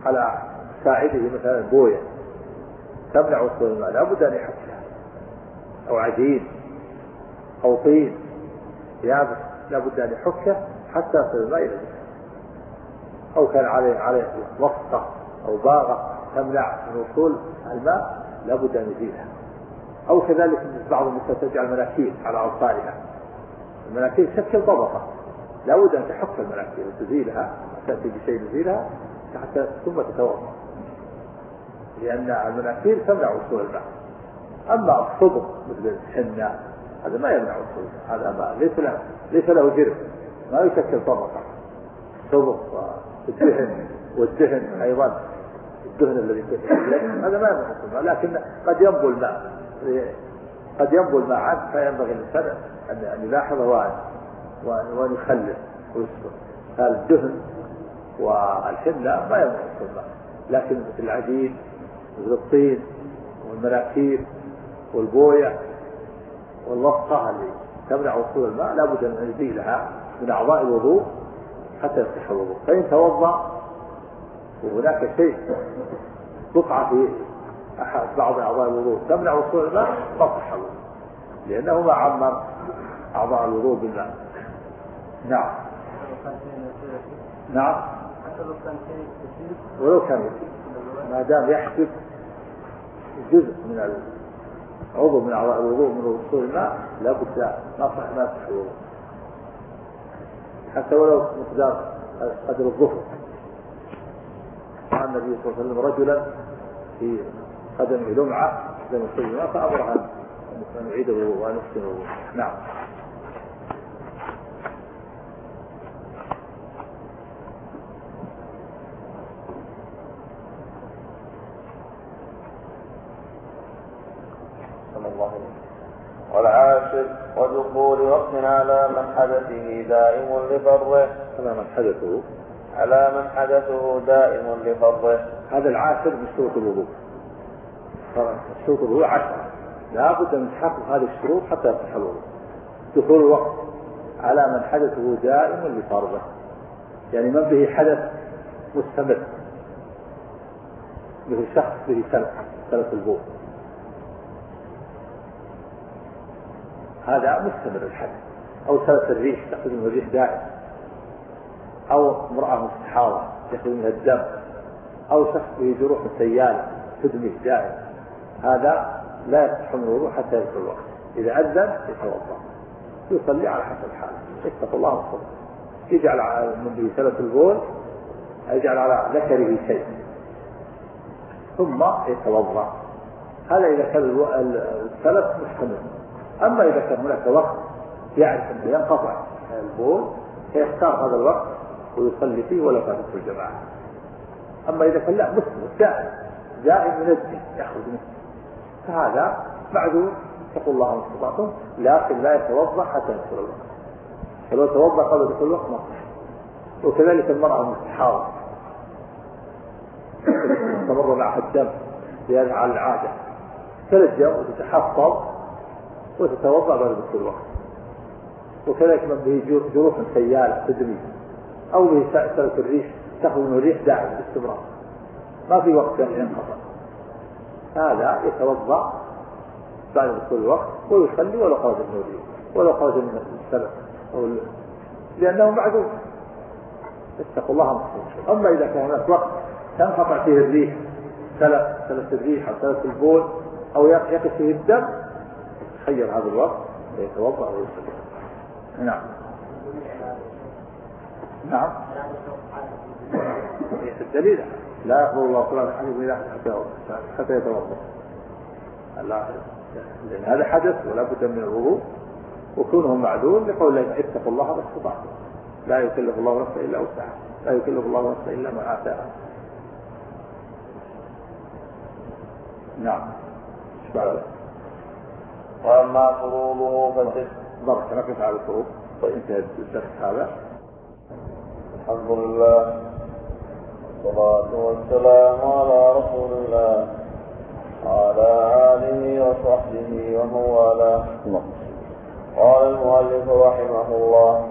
Speaker 2: على ساعده مثلا بوية تمنع وصول الماء لا بد أن يحكها أو عجين أو طين يابس لا بد أن يحكه حتى يصل الماء إلى أو كان عليه عليه وسطة أو باغة تمنع من وصول الماء لا بد أن يزيلها. أو كذلك بعض النساء تجعل مناكير على أوصالها. المناكير تشكل ضبطة لا بد أن تحك المناكير وتزيلها تأتي بشيء يزيلها حتى ثم تتوضأ. لأن المناكير تمنع وصول الماء أما الصدر مثل الحنة هذا ما يمنع الصوم هذا ما ليس له ليس له جرم. ما يشكل طبقة. الصبغ والدهن والدهن أيضا. الدهن الذي هذا ما يمنع. الصوم لكن قد ينبو الماء. قد ينبو الماء عنه فينبغي الإنسان أن يلاحظه وأن يخلل ويصبر. هذا الدهن والحملة ما يمنع الصوم لكن العجين مثل الطين والمناكير والبوية والوصفة اللي تمنع وصول الماء لابد أن نزيلها من أعضاء الوضوء حتى يصح الوضوء. فإن توضأ وهناك شيء بقعة في بعض أعضاء الوضوء. تمنع وصول الماء ما صح الوضوء. لأنه ما عمر أعضاء الوضوء بالماء نعم. نعم. ولو كان ما دام يحسب جزء من عضو من أعضاء الوضوء من وصول الماء لابد ما صح ما صح الوضوء. حتى ولو مقدار قدر الظهر. قال النبي صلى الله عليه وسلم رجلا في قدمه لمعه لم يصل الماء فامره أن يعيد الوضوء وان يحسن الوضوء نعم.
Speaker 1: والعاشر ودخول وقت على من حدثه دائم لفرضه
Speaker 2: على من حدثه
Speaker 1: على من حدثه دائم لفرضه
Speaker 2: هذا العاشر من شروط الوضوء. شروط الوضوء عشرة. لا بد من تحقق هذه الشروط حتى يصح الوضوء. دخول الوقت على من حدثه دائم لفرضه. يعني من به حدث مستمر. مثل شخص به سلف سلف البول. هذا مستمر الحدث. أو سلس الريح تأخذ منه الريح دائم. أو امرأة مستحاضة يأخذ منها الدم. أو شخص به جروح سيالة تدمي دائم. هذا لا يصح الوضوء حتى يدخل الوقت. إذا أذن يتوضأ. يصلي على حسب حاله. اتقوا الله وصلوا يجعل من سلس البول. يجعل على ذكره شيء. ثم يتوضأ. هذا إذا كان السلف مستمر أما إذا كان هناك وقت يعرف أنه ينقطع البول فيختار هذا الوقت ويصلي فيه ولا فاتته الجماعة. أما إذا كان لا مسلم دائم دائم ينزل يخرج منه. فهذا معذور اتقوا الله ما استطعتم لكن لا يتوضأ حتى يدخل الوقت فلو توضأ قبل دخول الوقت ما وكذلك المرأة المستحاضة تمر معها الدم في على العادة. تلجأ وتتحفظ وتتوضأ بعد دخول الوقت وكذلك من به جروح سيالة تدري. أو به سلك الريح تأخذ منه الريح دائم باستمرار ما في وقت يعني ينقطع. هذا يتوضأ بعد دخول الوقت ويصلي ولو خرج من الريح ولو خرج من السلف أو لأنه معذور اتقوا الله ما أما إذا كان هناك وقت تنقطع فيه الريح سلف سلف الريح أو سلف البول أو يقف فيه الدم يتخير هذا الوقت ويتوضا ويصلي. نعم. نعم. الدليل. لا يقبل الله صلاة أحدكم إذا حتى يتوضأ. لأن هذا حدث ولا بد من الوضوء وكونه معذور لقول اتقوا الله ما استطعتم. لا يكلف الله نفسا إلا وسعها لا يكلف الله نفسا إلا ما آتاها. نعم. إيش
Speaker 1: وأما فروضه فست
Speaker 2: بارك نقف على الفروض. وانتهى الدرس هذا.
Speaker 1: الحمد لله. والصلاة والسلام على رسول الله وعلى آله وصحبه ومن والاه. قال المؤلف رحمه الله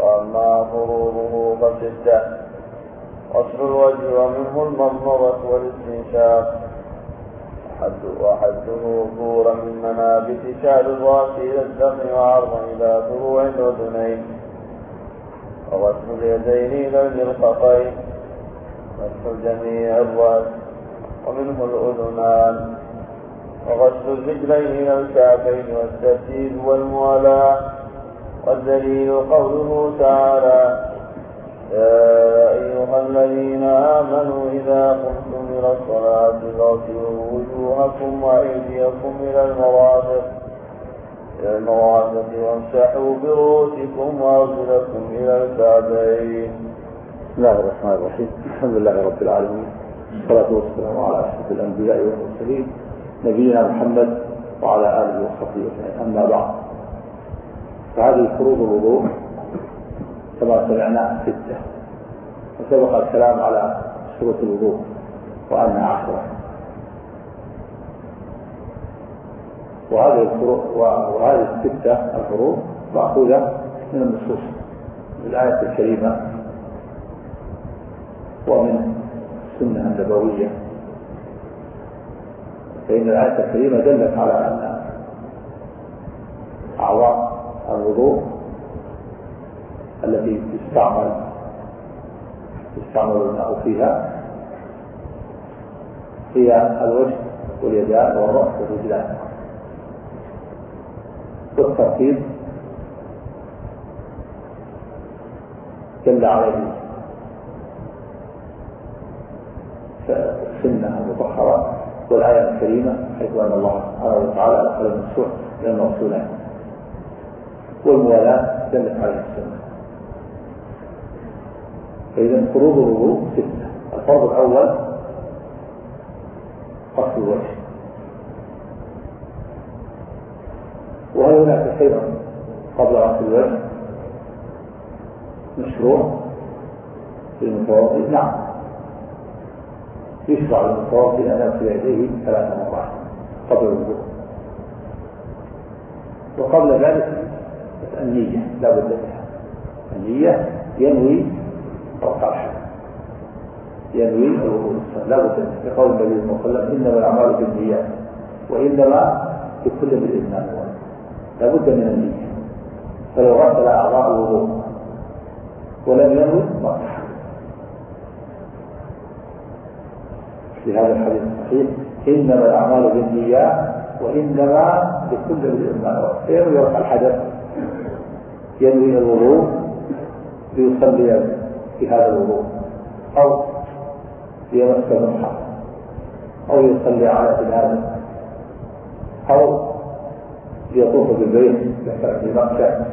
Speaker 1: وأما فروضه فستة غسل الوجه ومنه المضمضة والاستنشاق. حد وحده طورا من منابت شعر الراس إلى الدم وعرضا إلى فروع الأذنين. وغسل اليدين إلى المرفقين. غسل جميع الراس ومنه الاذنان وغسل الرجلين إلى الكعبين والترتيب والموالاه والدليل قوله تعالى يا أيها الذين آمنوا إذا قمتم إلى الصلاة فاغسلوا وجوهكم وأيديكم إلى المرافق إلى المرافق وامسحوا برؤوسكم وأرجلكم إلى الكعبين
Speaker 2: بسم الله الرحمن الرحيم. الحمد لله رب العالمين. والصلاة والسلام على أشرف الأنبياء والمرسلين نبينا محمد وعلى آله وصحبه أجمعين. أما بعد فهذه فروض الوضوء كما سمعنا ستة. وسبق الكلام على شروط الوضوء وأنها عشرة. وهذه الفروض وهذه الستة الفروض مأخوذة من النصوص الآية الكريمة. ومن السنة النبوية. فإن الآية الكريمة دلت على أن أعضاء الوضوء التي تستعمل يستعمل الماء فيها هي الوجه واليدان والرأس والرجلان. والترتيب دل عليه السنة المطهرة والآية الكريمة حيث أن الله سبحانه وتعالى أدخل المشروع إلى الموصولين والموالاة دلت عليه السنة. فإذا فروض الوضوء ستة. الفرض الأول غسل الوجه. وهل هناك شيء قبل غسل الوجه؟ مشروع في المتوضئ؟ نعم. يشرع للمتوضئ ان يغسل يديه ثلاث مرات قبل الوضوء. وقبل ذلك النية لا بد منها. النية ينوي الحدث. ينوي الوضوء لا بد منه لقول النبي صلى الله عليه وسلم إنما الأعمال بالنيات وإنما لكل امرئ ما لا بد من النية. فلو غسل اعضاء الوضوء ولم ينوي ما في هذا الحديث الصحيح إنما الأعمال بالنيات وإنما لكل امرئ ما نوى. فينوي رفع الحدث؟ ينوي الوضوء ليصلي في هذا الوضوء أو ليمس المصحف أو يصلي على بلاده أو ليطوف بالبيت في مكة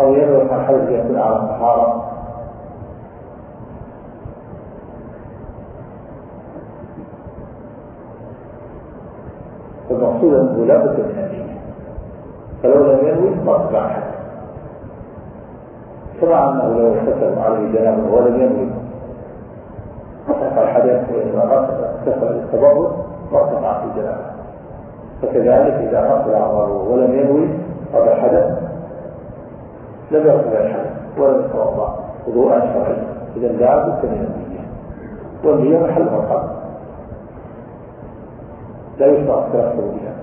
Speaker 2: أو ينوي الحدث يكون على الطهاره فالمقصود أنه لا بد من النيه فلو لم ينوي ما اتبع الحدث كما أنه لو اغتسل عليه جنابه ولم ينوي رفع الحدث وانما اغتسل للتبرد وارتفع في جنابه. فكذلك إذا غسل اعضاءه ولم ينوي رفع الحدث لم يرفع الحدث ولم يتوضأ. وضوءا شرعيا إذا لا بد من النية. والنية محلها القلب لا يشرع التلفظ بها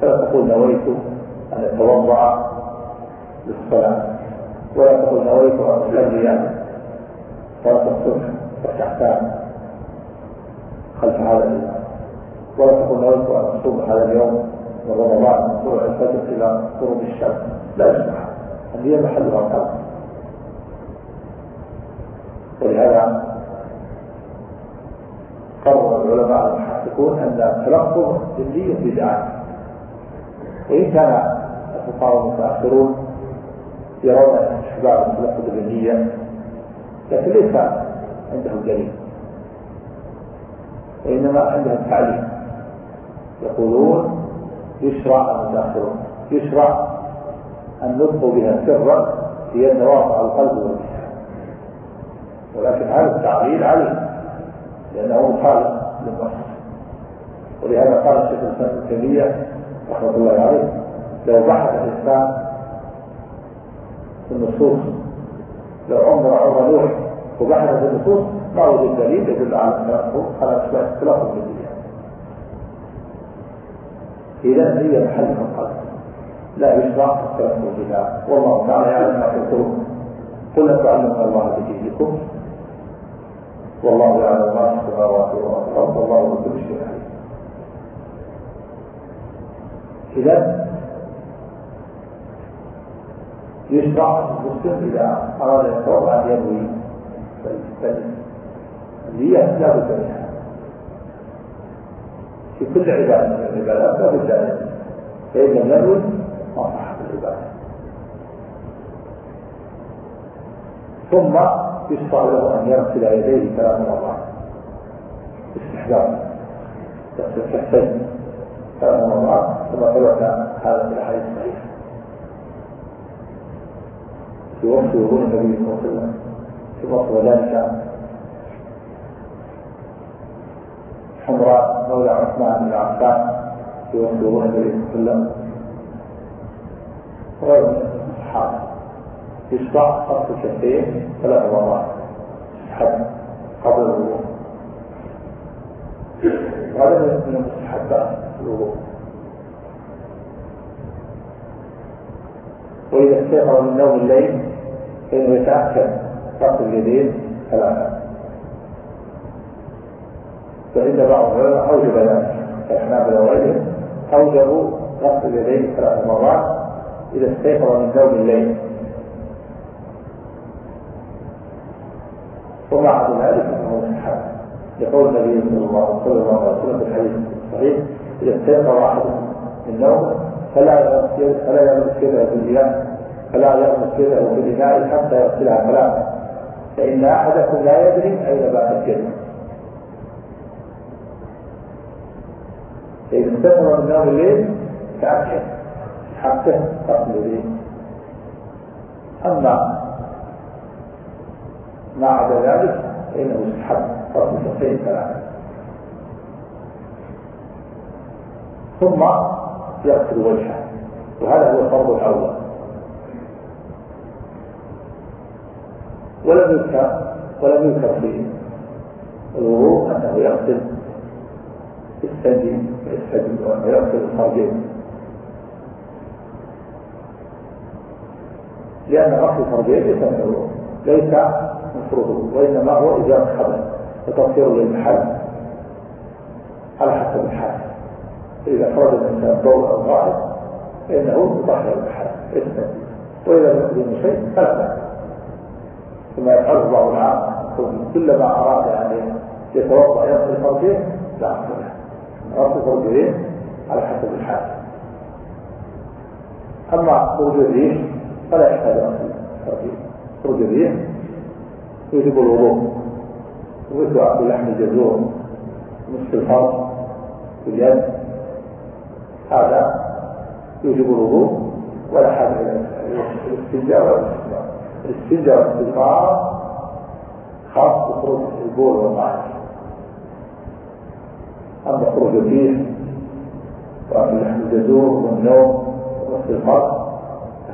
Speaker 2: فلا تقول نويت أن أتوضأ للصلاة ولا تقول نويت أن أصلي صلاة الصبح ركعتان خلف هذا الامام ولا تقول نويت أن أصوم هذا اليوم من رمضان من طلوع الفجر إلى غروب الشمس. لا يصلح. النية محلها القلب ولهذا قرر العلماء المحققون أن التلفظ بالنية بدعة وإن كان الفقهاء المتاخرون يرون استحباب التلفظ بالنية لكن ليس عندهم دليل. وإنما عندهم تعليم. يقولون يشرع المتأخرون يشرع النطق بها سرا هي نواقع القلب واللسان ولكن هذا التعليل عليه لأنه مخالف للنص ولهذا قال الشيخ الإسلام ابن تيمية رحمة الله عليه لو بحث الإنسان في النصوص لو عمر عمر نوح وبحث في النصوص ما وجد دليل يدل على التلفظ على التلفظ بالنية إذا هي محل القلب لا يشرع التلفظ بها والله تعالى يعلم ما القلوب قل تعلم الله بدينكم والله يعلم ما في السماوات والارض والله بكل شيء عليم إذا يشرع المسلم إذا أراد أن يتوضأ ان ينوي النية لا منها في كل عبادة من العبادات لا بد فإن لم ينوي ما صحت العبادة. ثم يشرع له أن يغسل يديه ثلاث مرات استحباب. يغسل كفيه ثلاث مرات ثم ثبت هذا في الأحاديث الصحيحة في وصف وضوء النبي صلى الله عليه وسلم في وصف ذلك حمراء مولى عثمان بن عفان في وصف وضوء النبي صلى الله عليه وسلم وغير من الصحابة يشرع صرف الكفين ثلاث مرات حد قبل الوضوء وهذا من المستحبات الوضوء وإذا استيقظ من نوم الليل فإنه يتأكد غسل اليدين ثلاثة. فإن بعض العلماء أوجب ذلك كالحنابلة وغيرهم أوجبوا غسل اليدين ثلاث مرات إذا استيقظ من نوم الليل. ومع ذلك فهو مستحب يقول النبي صلى الله عليه وسلم في الحديث الصحيح استيقظ أحدكم من نومه فلا يغسل فلا يغسل يده بالإناء فلا يغسل يده بالإناء حتى يغسلها ثلاثة فإن أحدكم لا يدري أين باتت يده فإذا استيقظ من نوم الليل تأكد حتى غسل يديه أما ما عدا ذلك فإنه يستحب. غسل الكفين ثلاثة ثم يغسل وجهه. وهذا هو الفرض الأول. ولم يذكر ولم يذكر في الوضوء أنه يغسل الثدي ويغسل الفرجين لأن غسل الفرجين ليس من الوضوء ليس مفروضه وإنما هو إزالة الخبث وتطهير للمحل على حسب الحال. فإذا خرج الإنسان ضوء أو غائب فإنه يطهر المحل اسمه وإذا لم يقدم شيء فلا كما يفعله بعض العام كلما أراد أن يتوضأ يغسل فرجه لا له. غسل فرجين على حسب الحال. أما خروج الريح فلا يحتاج غسل فرجين خروج الريح يجب الوضوء. ومثل أكل لحم الجزور نصف الفرج في اليد. هذا يوجب الوضوء ولا حاجة إلى الاستنجاء ولا الاستثمار الاستنجاء والاستثمار خاص بخروج البول والماء. أما خروج الريح وأكل لحم الجزور والنوم الفرج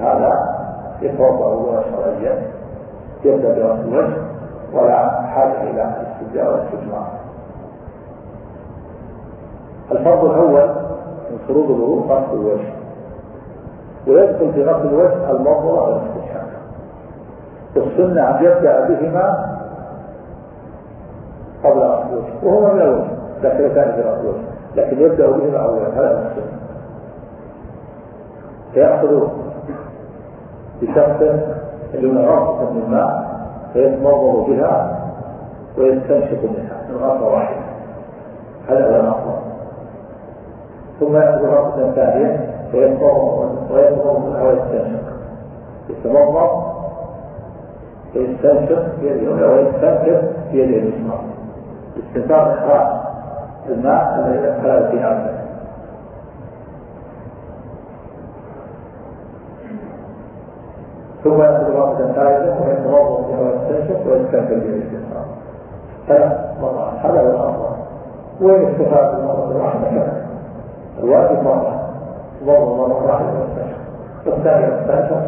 Speaker 2: هذا يتوضأ وضوءا شرعيا يبدأ برأس الوجه ولا حاجة إلى الاستنجاء والاستثمار الفرض الأول من الوضوء غسل الوجه. ويدخل في غسل الوجه المضمضة والاستنشاق السنة أن يبدأ بهما قبل غسل الوجه وهما من الوجه لكن كان في غسل الوجه. لكن يبدأ بهما أولا هذا السنة. فيأخذ بشخص هو راسة من الماء فيتمضمض بها ويستنشق منها من غرفة واحدة. هذا هو الأفضل ثم يأخذ غرفة ثانية ويتمضمض منها ويستنشق يتمضمض ويستنشق بيده اليمنى ويستنشق بيده اليسرى. استنشاق الماء الذي دخل في أنفه ثم يأخذ غرفة ثالثة ويتوضأ بها ويستنشق ويستنشق بيده اليسرى. ثلاث مرات هذا هو الأفضل وين استفاد المرة الواجب تضرب مرة واحدة واستنشق والثانية والثالثة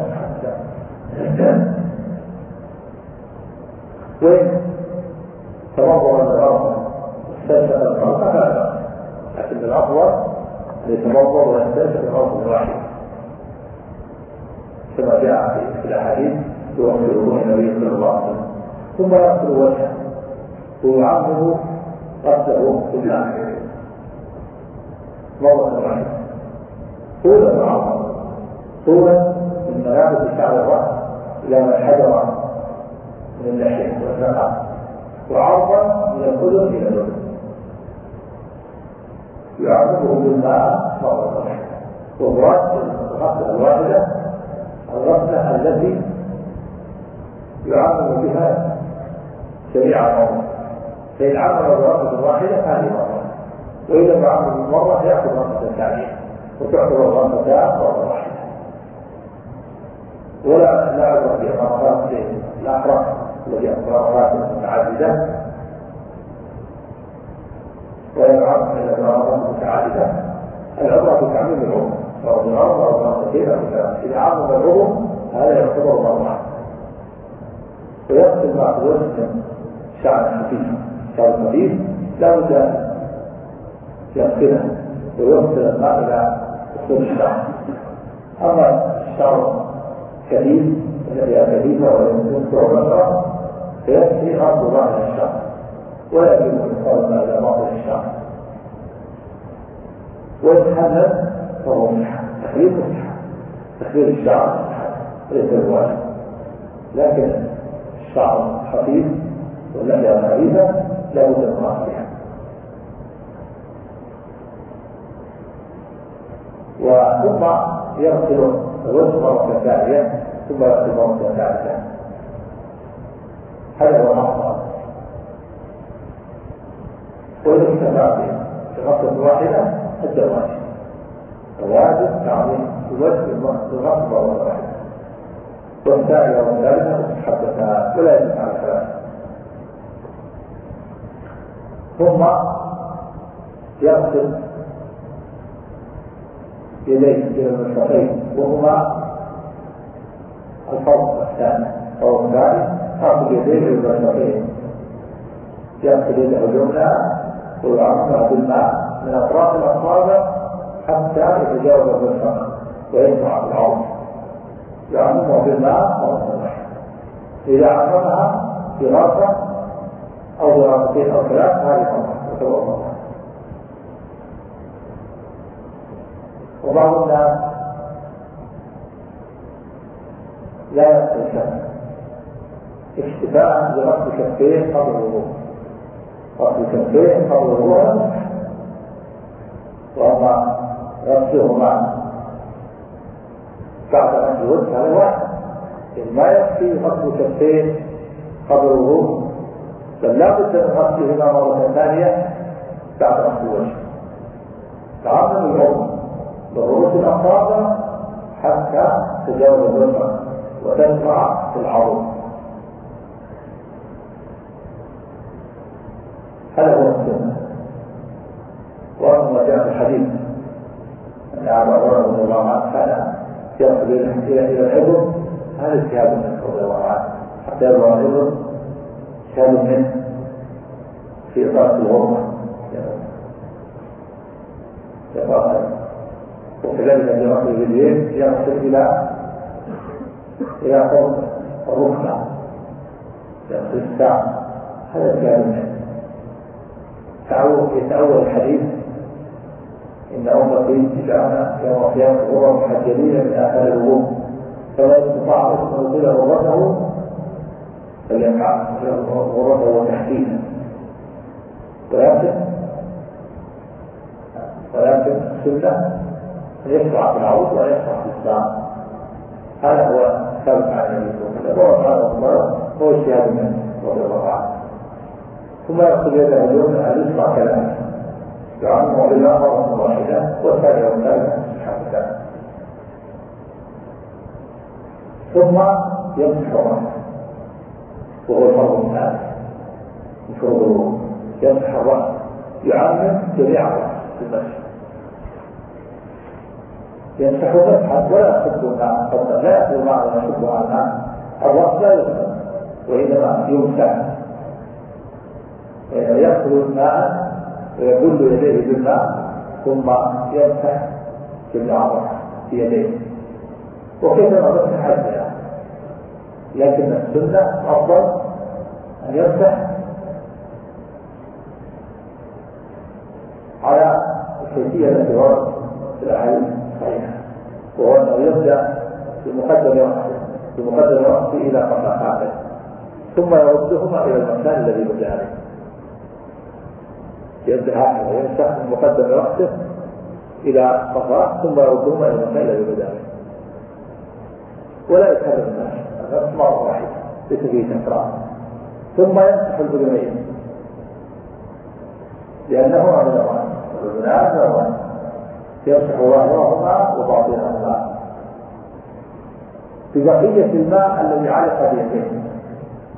Speaker 2: وين تمضر من الأرض استنشق الأرض فلا لكن الأفضل أن يتمضر ويستنشق الأرض الواحدة كما جاء في الأحاديث يوصل به النبي صلى الله عليه وسلم ثم يغسل وجهه ويعمم قصده بالماء مرة طولا وعرضا طولا من منابت شعر الرأس إلى ما حجر من اللحية والنقع وعرضا من الأذن إلى الأذن يعممه بالماء مرة واحدة الغفلة الواحدة الغفلة التي يعامل بها جميع الأمور فإن عمل الغفلة الواحدة هذه مرة. وإذا ما عمل بالمرة يأخذ غفلة ثانية وتعتبر غفلتان مرة واحدة ولا لا عبرة بإقامات الأحرى الذي أقرارات متعددة ولا يعرف إلا بإقامات متعددة العبرة بتعميم العمر سواء بالأرض أو بمرتين أو إذا عظم العمر هذا يعتبر مرة ويقتل بعض الوجه شعر خفيف شعر خفيف لا بد يغسله ويغسل الماء إلى الشعر أما الشعر كثيف التي كثيفة ويذكر بشرة فيكفي أرض ظاهر الشعر ولا يجب يقال إلى باطن الشعر ويتحمل فهو مستحب تخليل مستحب تخليل الشعر ليس الواجب لكن الشعر خفيف واللحية خفيفة لا بد من غسلها وثم يغسل الوجه مرة ثانية ثم يغسل مرة ثالثة هذا هو الأفضل وإذا استمع في غسلة واحدة الزواج الواجب تعظيم الوجه بالغسل مرة واحدة والثانية والثالثة مستحبتان ولا يجب على الثلاثة ثم يغسل يديه إلى المرفقين وهما الفرق الثاني. الفرق الثاني تاخذ يديه إلى المرفقين يغسل يده اليمنى ويعمها بالماء من أطراف الاصابع حتى يتجاوز المرفق ويجمع العظم يعمها بالماء واحدة إذا عممها براسة أو براستين أو ثلاث هذه مرة وبعض الناس لا يغسل اكتفاء بغسل كفيه قبل الوضوء. غسل كفيه قبل الوضوء. وأما غسلهما بعد غسل الوجه هذا واحد ما يكفي غسل كفيه قبل الوضوء بل لا بد من غسلهما مرة ثانية بعد غسل الوجه. تعظم العضو برؤوس الأصابع حتى تجاوز الوجه وتنفع في العظم هذا هو السنة وأما جاء في الحديث أن أبا هريرة رضي الله عنه كان يصل إلى العظم هذا اجتهاد منه رضي الله عنه. حتى يبلغ العظم اجتهاد منه في إطارة الغرفة. وكذلك غسل اليدين يغسل إلى إلى فوق الركبة. يغسل الساعة هذا كان تعود يتأول الحديث. إن أمتي تجعلنا يوم القيامة غرا محجلين من آثار الوضوء فلا يستطاع أن يطيل غرته فليفعل غرته وتحديدا. ولكن ولكن السنة يشرع في العود ويشرع في الساعة هذا هو ثابت عن النبي صلى الله عليه وسلم. هو اجتهاد منه رضي الله عنه ثم يأخذ يده اليمنى اليسرى كذلك يعمه بالله مرة واحدة والثانية والثالثة سبحانه ثم يمسح رأسه. وهو الفرض الثالث الوضوء يمسح الرأس يعمم جميع الرأس في المسجد. يمسح مسحا ولا الماء قبل لا يأخذ ويصب على الماء الرأس لا يغسل وإنما يمسح يأخذ الماء ويبل يديه بالماء ثم يمسح يديه وكيفما مسح حتى لكن السنة أفضل أن يمسح على الكيفية التي وردت في الأحاديث وهو أنه يبدأ بمقدم رأسه بمقدم رأسه إلى قفاقاته ثم يردهما إلى المكان الذي بدأ عليه يبدأ هكذا يمسح من مقدم رأسه إلى صفاء ثم يردهما إلى المكان الذي بدأ منه ولا يكرر الناس هذا مرة واحدة ليس فيه تكرار ثم يمسح الأذنين لأنهما من الرأس الأذنان من الرأس يمسح ظاهرهما وباطنهما ببقية الماء الذي علق بيديه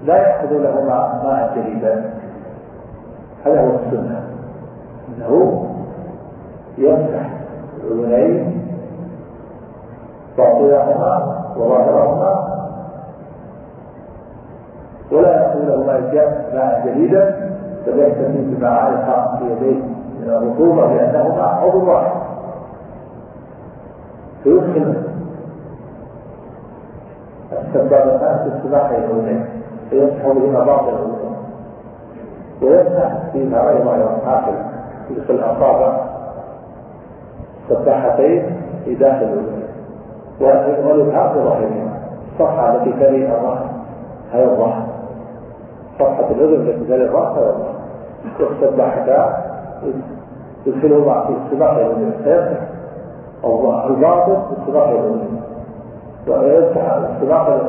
Speaker 2: لا يأخذ لهما ماء جديدا. هذا هو السنة. أنه يمسح الأذنين باطنهما وظاهرهما. ولا يأخذ لهما ماء جديدا. بل يكتفي بما علق في يديه من الرطوبة لأنهما عضو واحد فيدخل السبابتان في السباحة الأذنين فيمسح بهما الأذنين ويمسح فيما أيضا آخر يدخل الأصابع سباحتين في داخل الأذنين والإبهام بظاهرهما الصفحة التي تلي الرأس هي الظهر صفحة الأذن التي تلي الرأس هي الظهر والسباحتان يدخلهما في السباحة الأذنين في السباحة الأذنين ويمسح السباق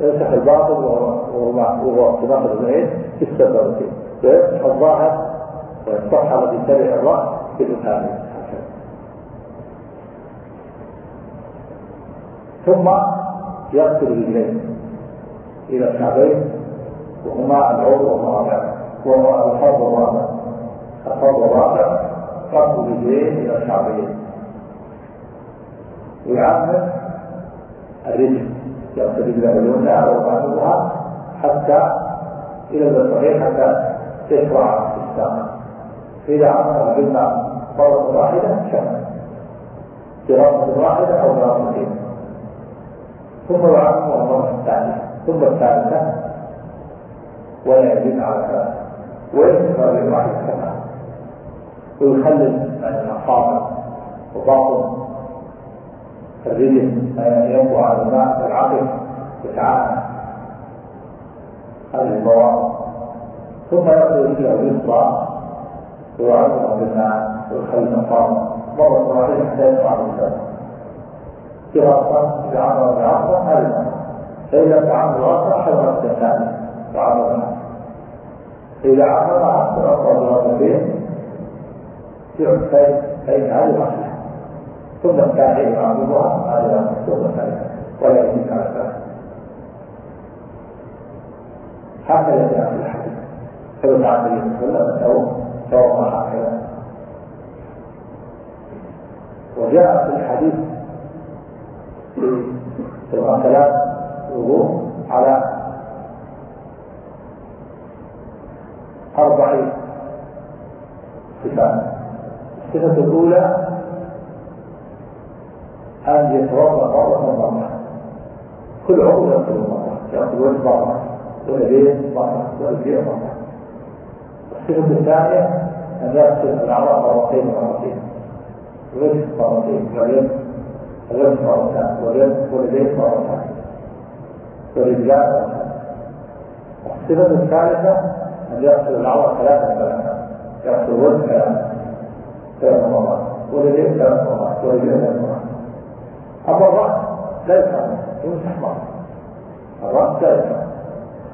Speaker 2: يمسح الباطن وهو سباق الاذنين في السبابتين ويمسح الظاهر والصفحه التي تلي الراس بالابهام ثم يغسل الرجلين إلى الكعبين. وهما العضو الرابع وهو الفرض الرابع. الفرض الرابع. غسل الرجلين إلى الكعبين. ويعمم الرجل يغسل رجله اليمنى ويعملها حتى إلى الصحيح حتى تشرع في الساق فاذا عمل بالماء مرة واحدة كمل دراسة واحدة أو دراستين ثم يعمل المرة الثانية ثم الثالثة. ولا يزيد على ثلاثة ويستمر بالواحد كمان ويخلل الأصابع وباطن الرجل ينبع على الماء العقل يتعافى هذه المواقف ثم يأخذ رجله اليسرى ويعلمها بالماء ويخلي المقام. مرة واحدة حتى يسمع بالسبب إذا عمل بعصا هذه المرة فإن لم تعمل بعصا حرمت الثاني وعمل إذا عمل عصا أفضل دراستين فإن هذه الأصل ثم الثاني يعملها هذا ثم ولا يزيد على هكذا جاء في الحديث ثبت عن النبي صلى الله عليه وسلم انه توضا هكذا وجاء في الحديث في الغسلات وضوء على أربع صفات. الصفة الأولى أن يتوضأ مرة مرة كل عضو يغسل مرة يغسل وجه مرة واليدين مرة والرجلين مرة الصفة الثانية أن يغسل الأعضاء مرتين مرتين. الوجه مرتين. واليد الوجه مرتان واليد واليدين مرتان والرجلان مرتان الصفة الثالثة أن يغسل الأعضاء ثلاثة ثلاثة يغسل الوجه ثلاث مرات. واليدين ثلاث مرات. والرجلين ثلاث مرات. أما الرأس لا يفهم يمسح مرة الرأس لا يفهم.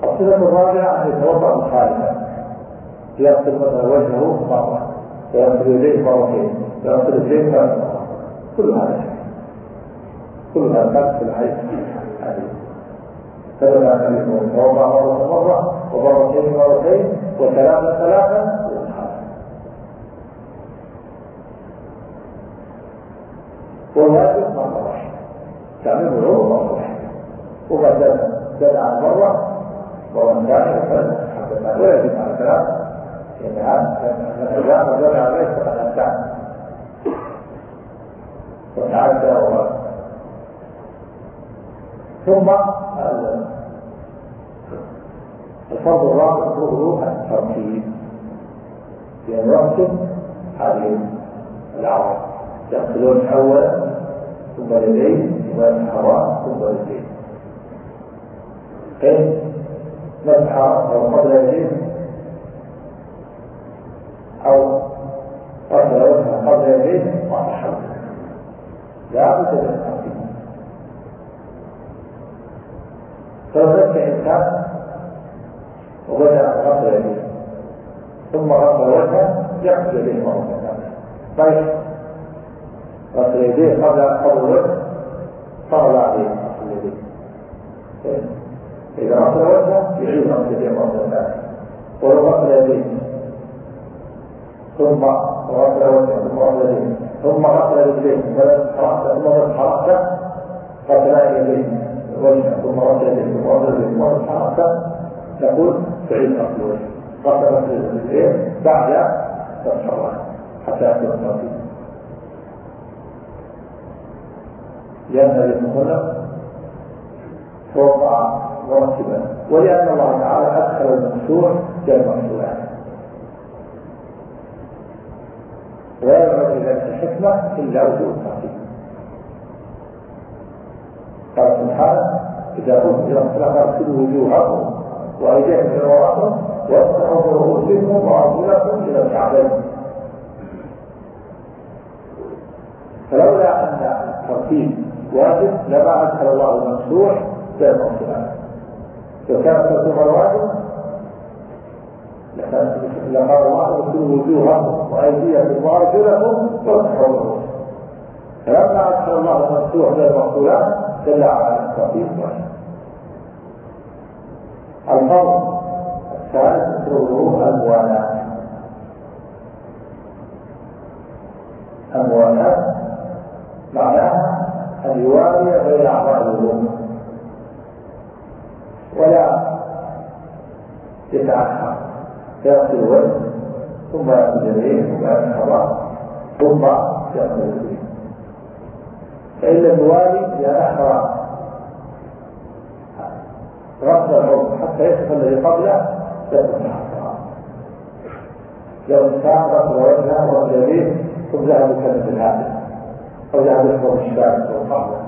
Speaker 2: الصفة الرابعة أن يتوضأ مخالفا يغسل مثلا وجهه مرة ويغسل يديه مرتين ويغسل رجليه ثلاث مرات كل هذا كل هذا كان في الحديث. ثبت عن النبي توضأ مرة مرة ومرتين مرتين وثلاثة ثلاثة. والواجب مرة واحدة وما زاد زاد عن مرة مرة ثانية وثالثة ولا يزيد على ثلاث لأن هذا الإجابة زاد عليه فقد أمتع وتعدى ثم الفرض الرابع هو الترتيب لأن يرتب هذه العرض يغسلون أولا. ثم اليدين ثم الحرام ثم اليدين كيف مسح أو قبل اليدين أو غسل وجهه قبل يديه صح لا بد من الترتيب فلو ذكر إنسان وبدأ غسل يديه ثم غسل وجهه يغسل يديه مره ثانية طيب. غسل يديه قبل قبل الوجه لا عليه غسل يديه إذا غسل وجهه يعيد غسل يديه مرة ثانية ولو غسل يديه ثم غسل وجهه ثم غسل يديه ثم غسل رجليه رأسه ثم مسح رأسه غسل يديه وجهه ثم غسل يديه ثم غسل يديه ثم مسح رأسه نقول تعيد غسل الوجه. غسل رجليه بعد مسح الرأس حتى يكون الترتيب لأن عليه وسلم توقع مرتبا ولأن الله تعالى أدخل المكسور في المكسورات ولا يعود إلى الحكمة إلا وجود الترتيب قال سبحانه إذا قمت إلى الصلاة فاغسلوا وجوهكم وأيديكم إلى وراءكم وامسحوا برؤوسكم وأرجلكم إلى الكعبين. فلولا أن الترتيب واجب لما أدخل الله الممسوح بين الصلاة لو كان الترتيب الواجب لقال الله اغسلوا وجوهكم وايديكم وارجلكم وامسحوا الرؤوس فلما ادخل الله المفتوح بين المقتولات دل على الترتيب واجب الفرض الثالث سره الموالاه الموالاه معناها يوالي بين اعضاء الوضوء ولا يتاخر يغسل الوجه ثم يغسل اليدين ثم يغسل ثم يغسل اليدين فإن لم يوالي لأن غسل العضو حتى يصف الذي قبله لو انسان غسل وجهه وغسل يديه ثم ذهب يكلم الهاتف. أو ذهب يحضر الشارع أو القهوه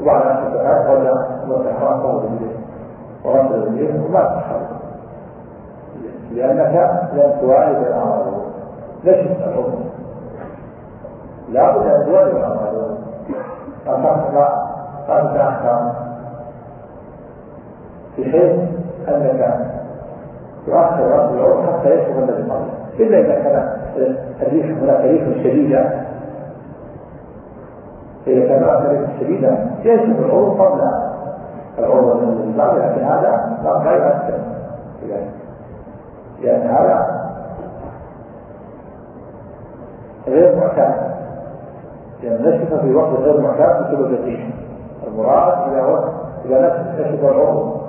Speaker 2: وبعد أن تتعب مسح راسه ورجليه وغسل اليدين وما تحرك لأنك لم توالد الأعراض ليش الحكم؟ لابد أن توالد الأعراض فتحت فتحت أحكام بحيث أنك تؤخر رأس العروض حتى يشرب الذي إلا إذا كان الريح هناك ريح شديدة. إذا كان هناك ريح شديدة يشرب العروض قبل العروض قبله لكن هذا لا غير أسكن لأن هذا غير معتاد. لأن نشف في وقت غير معتاد بسبب الريح المراد إذا وقت إذا نشف العضو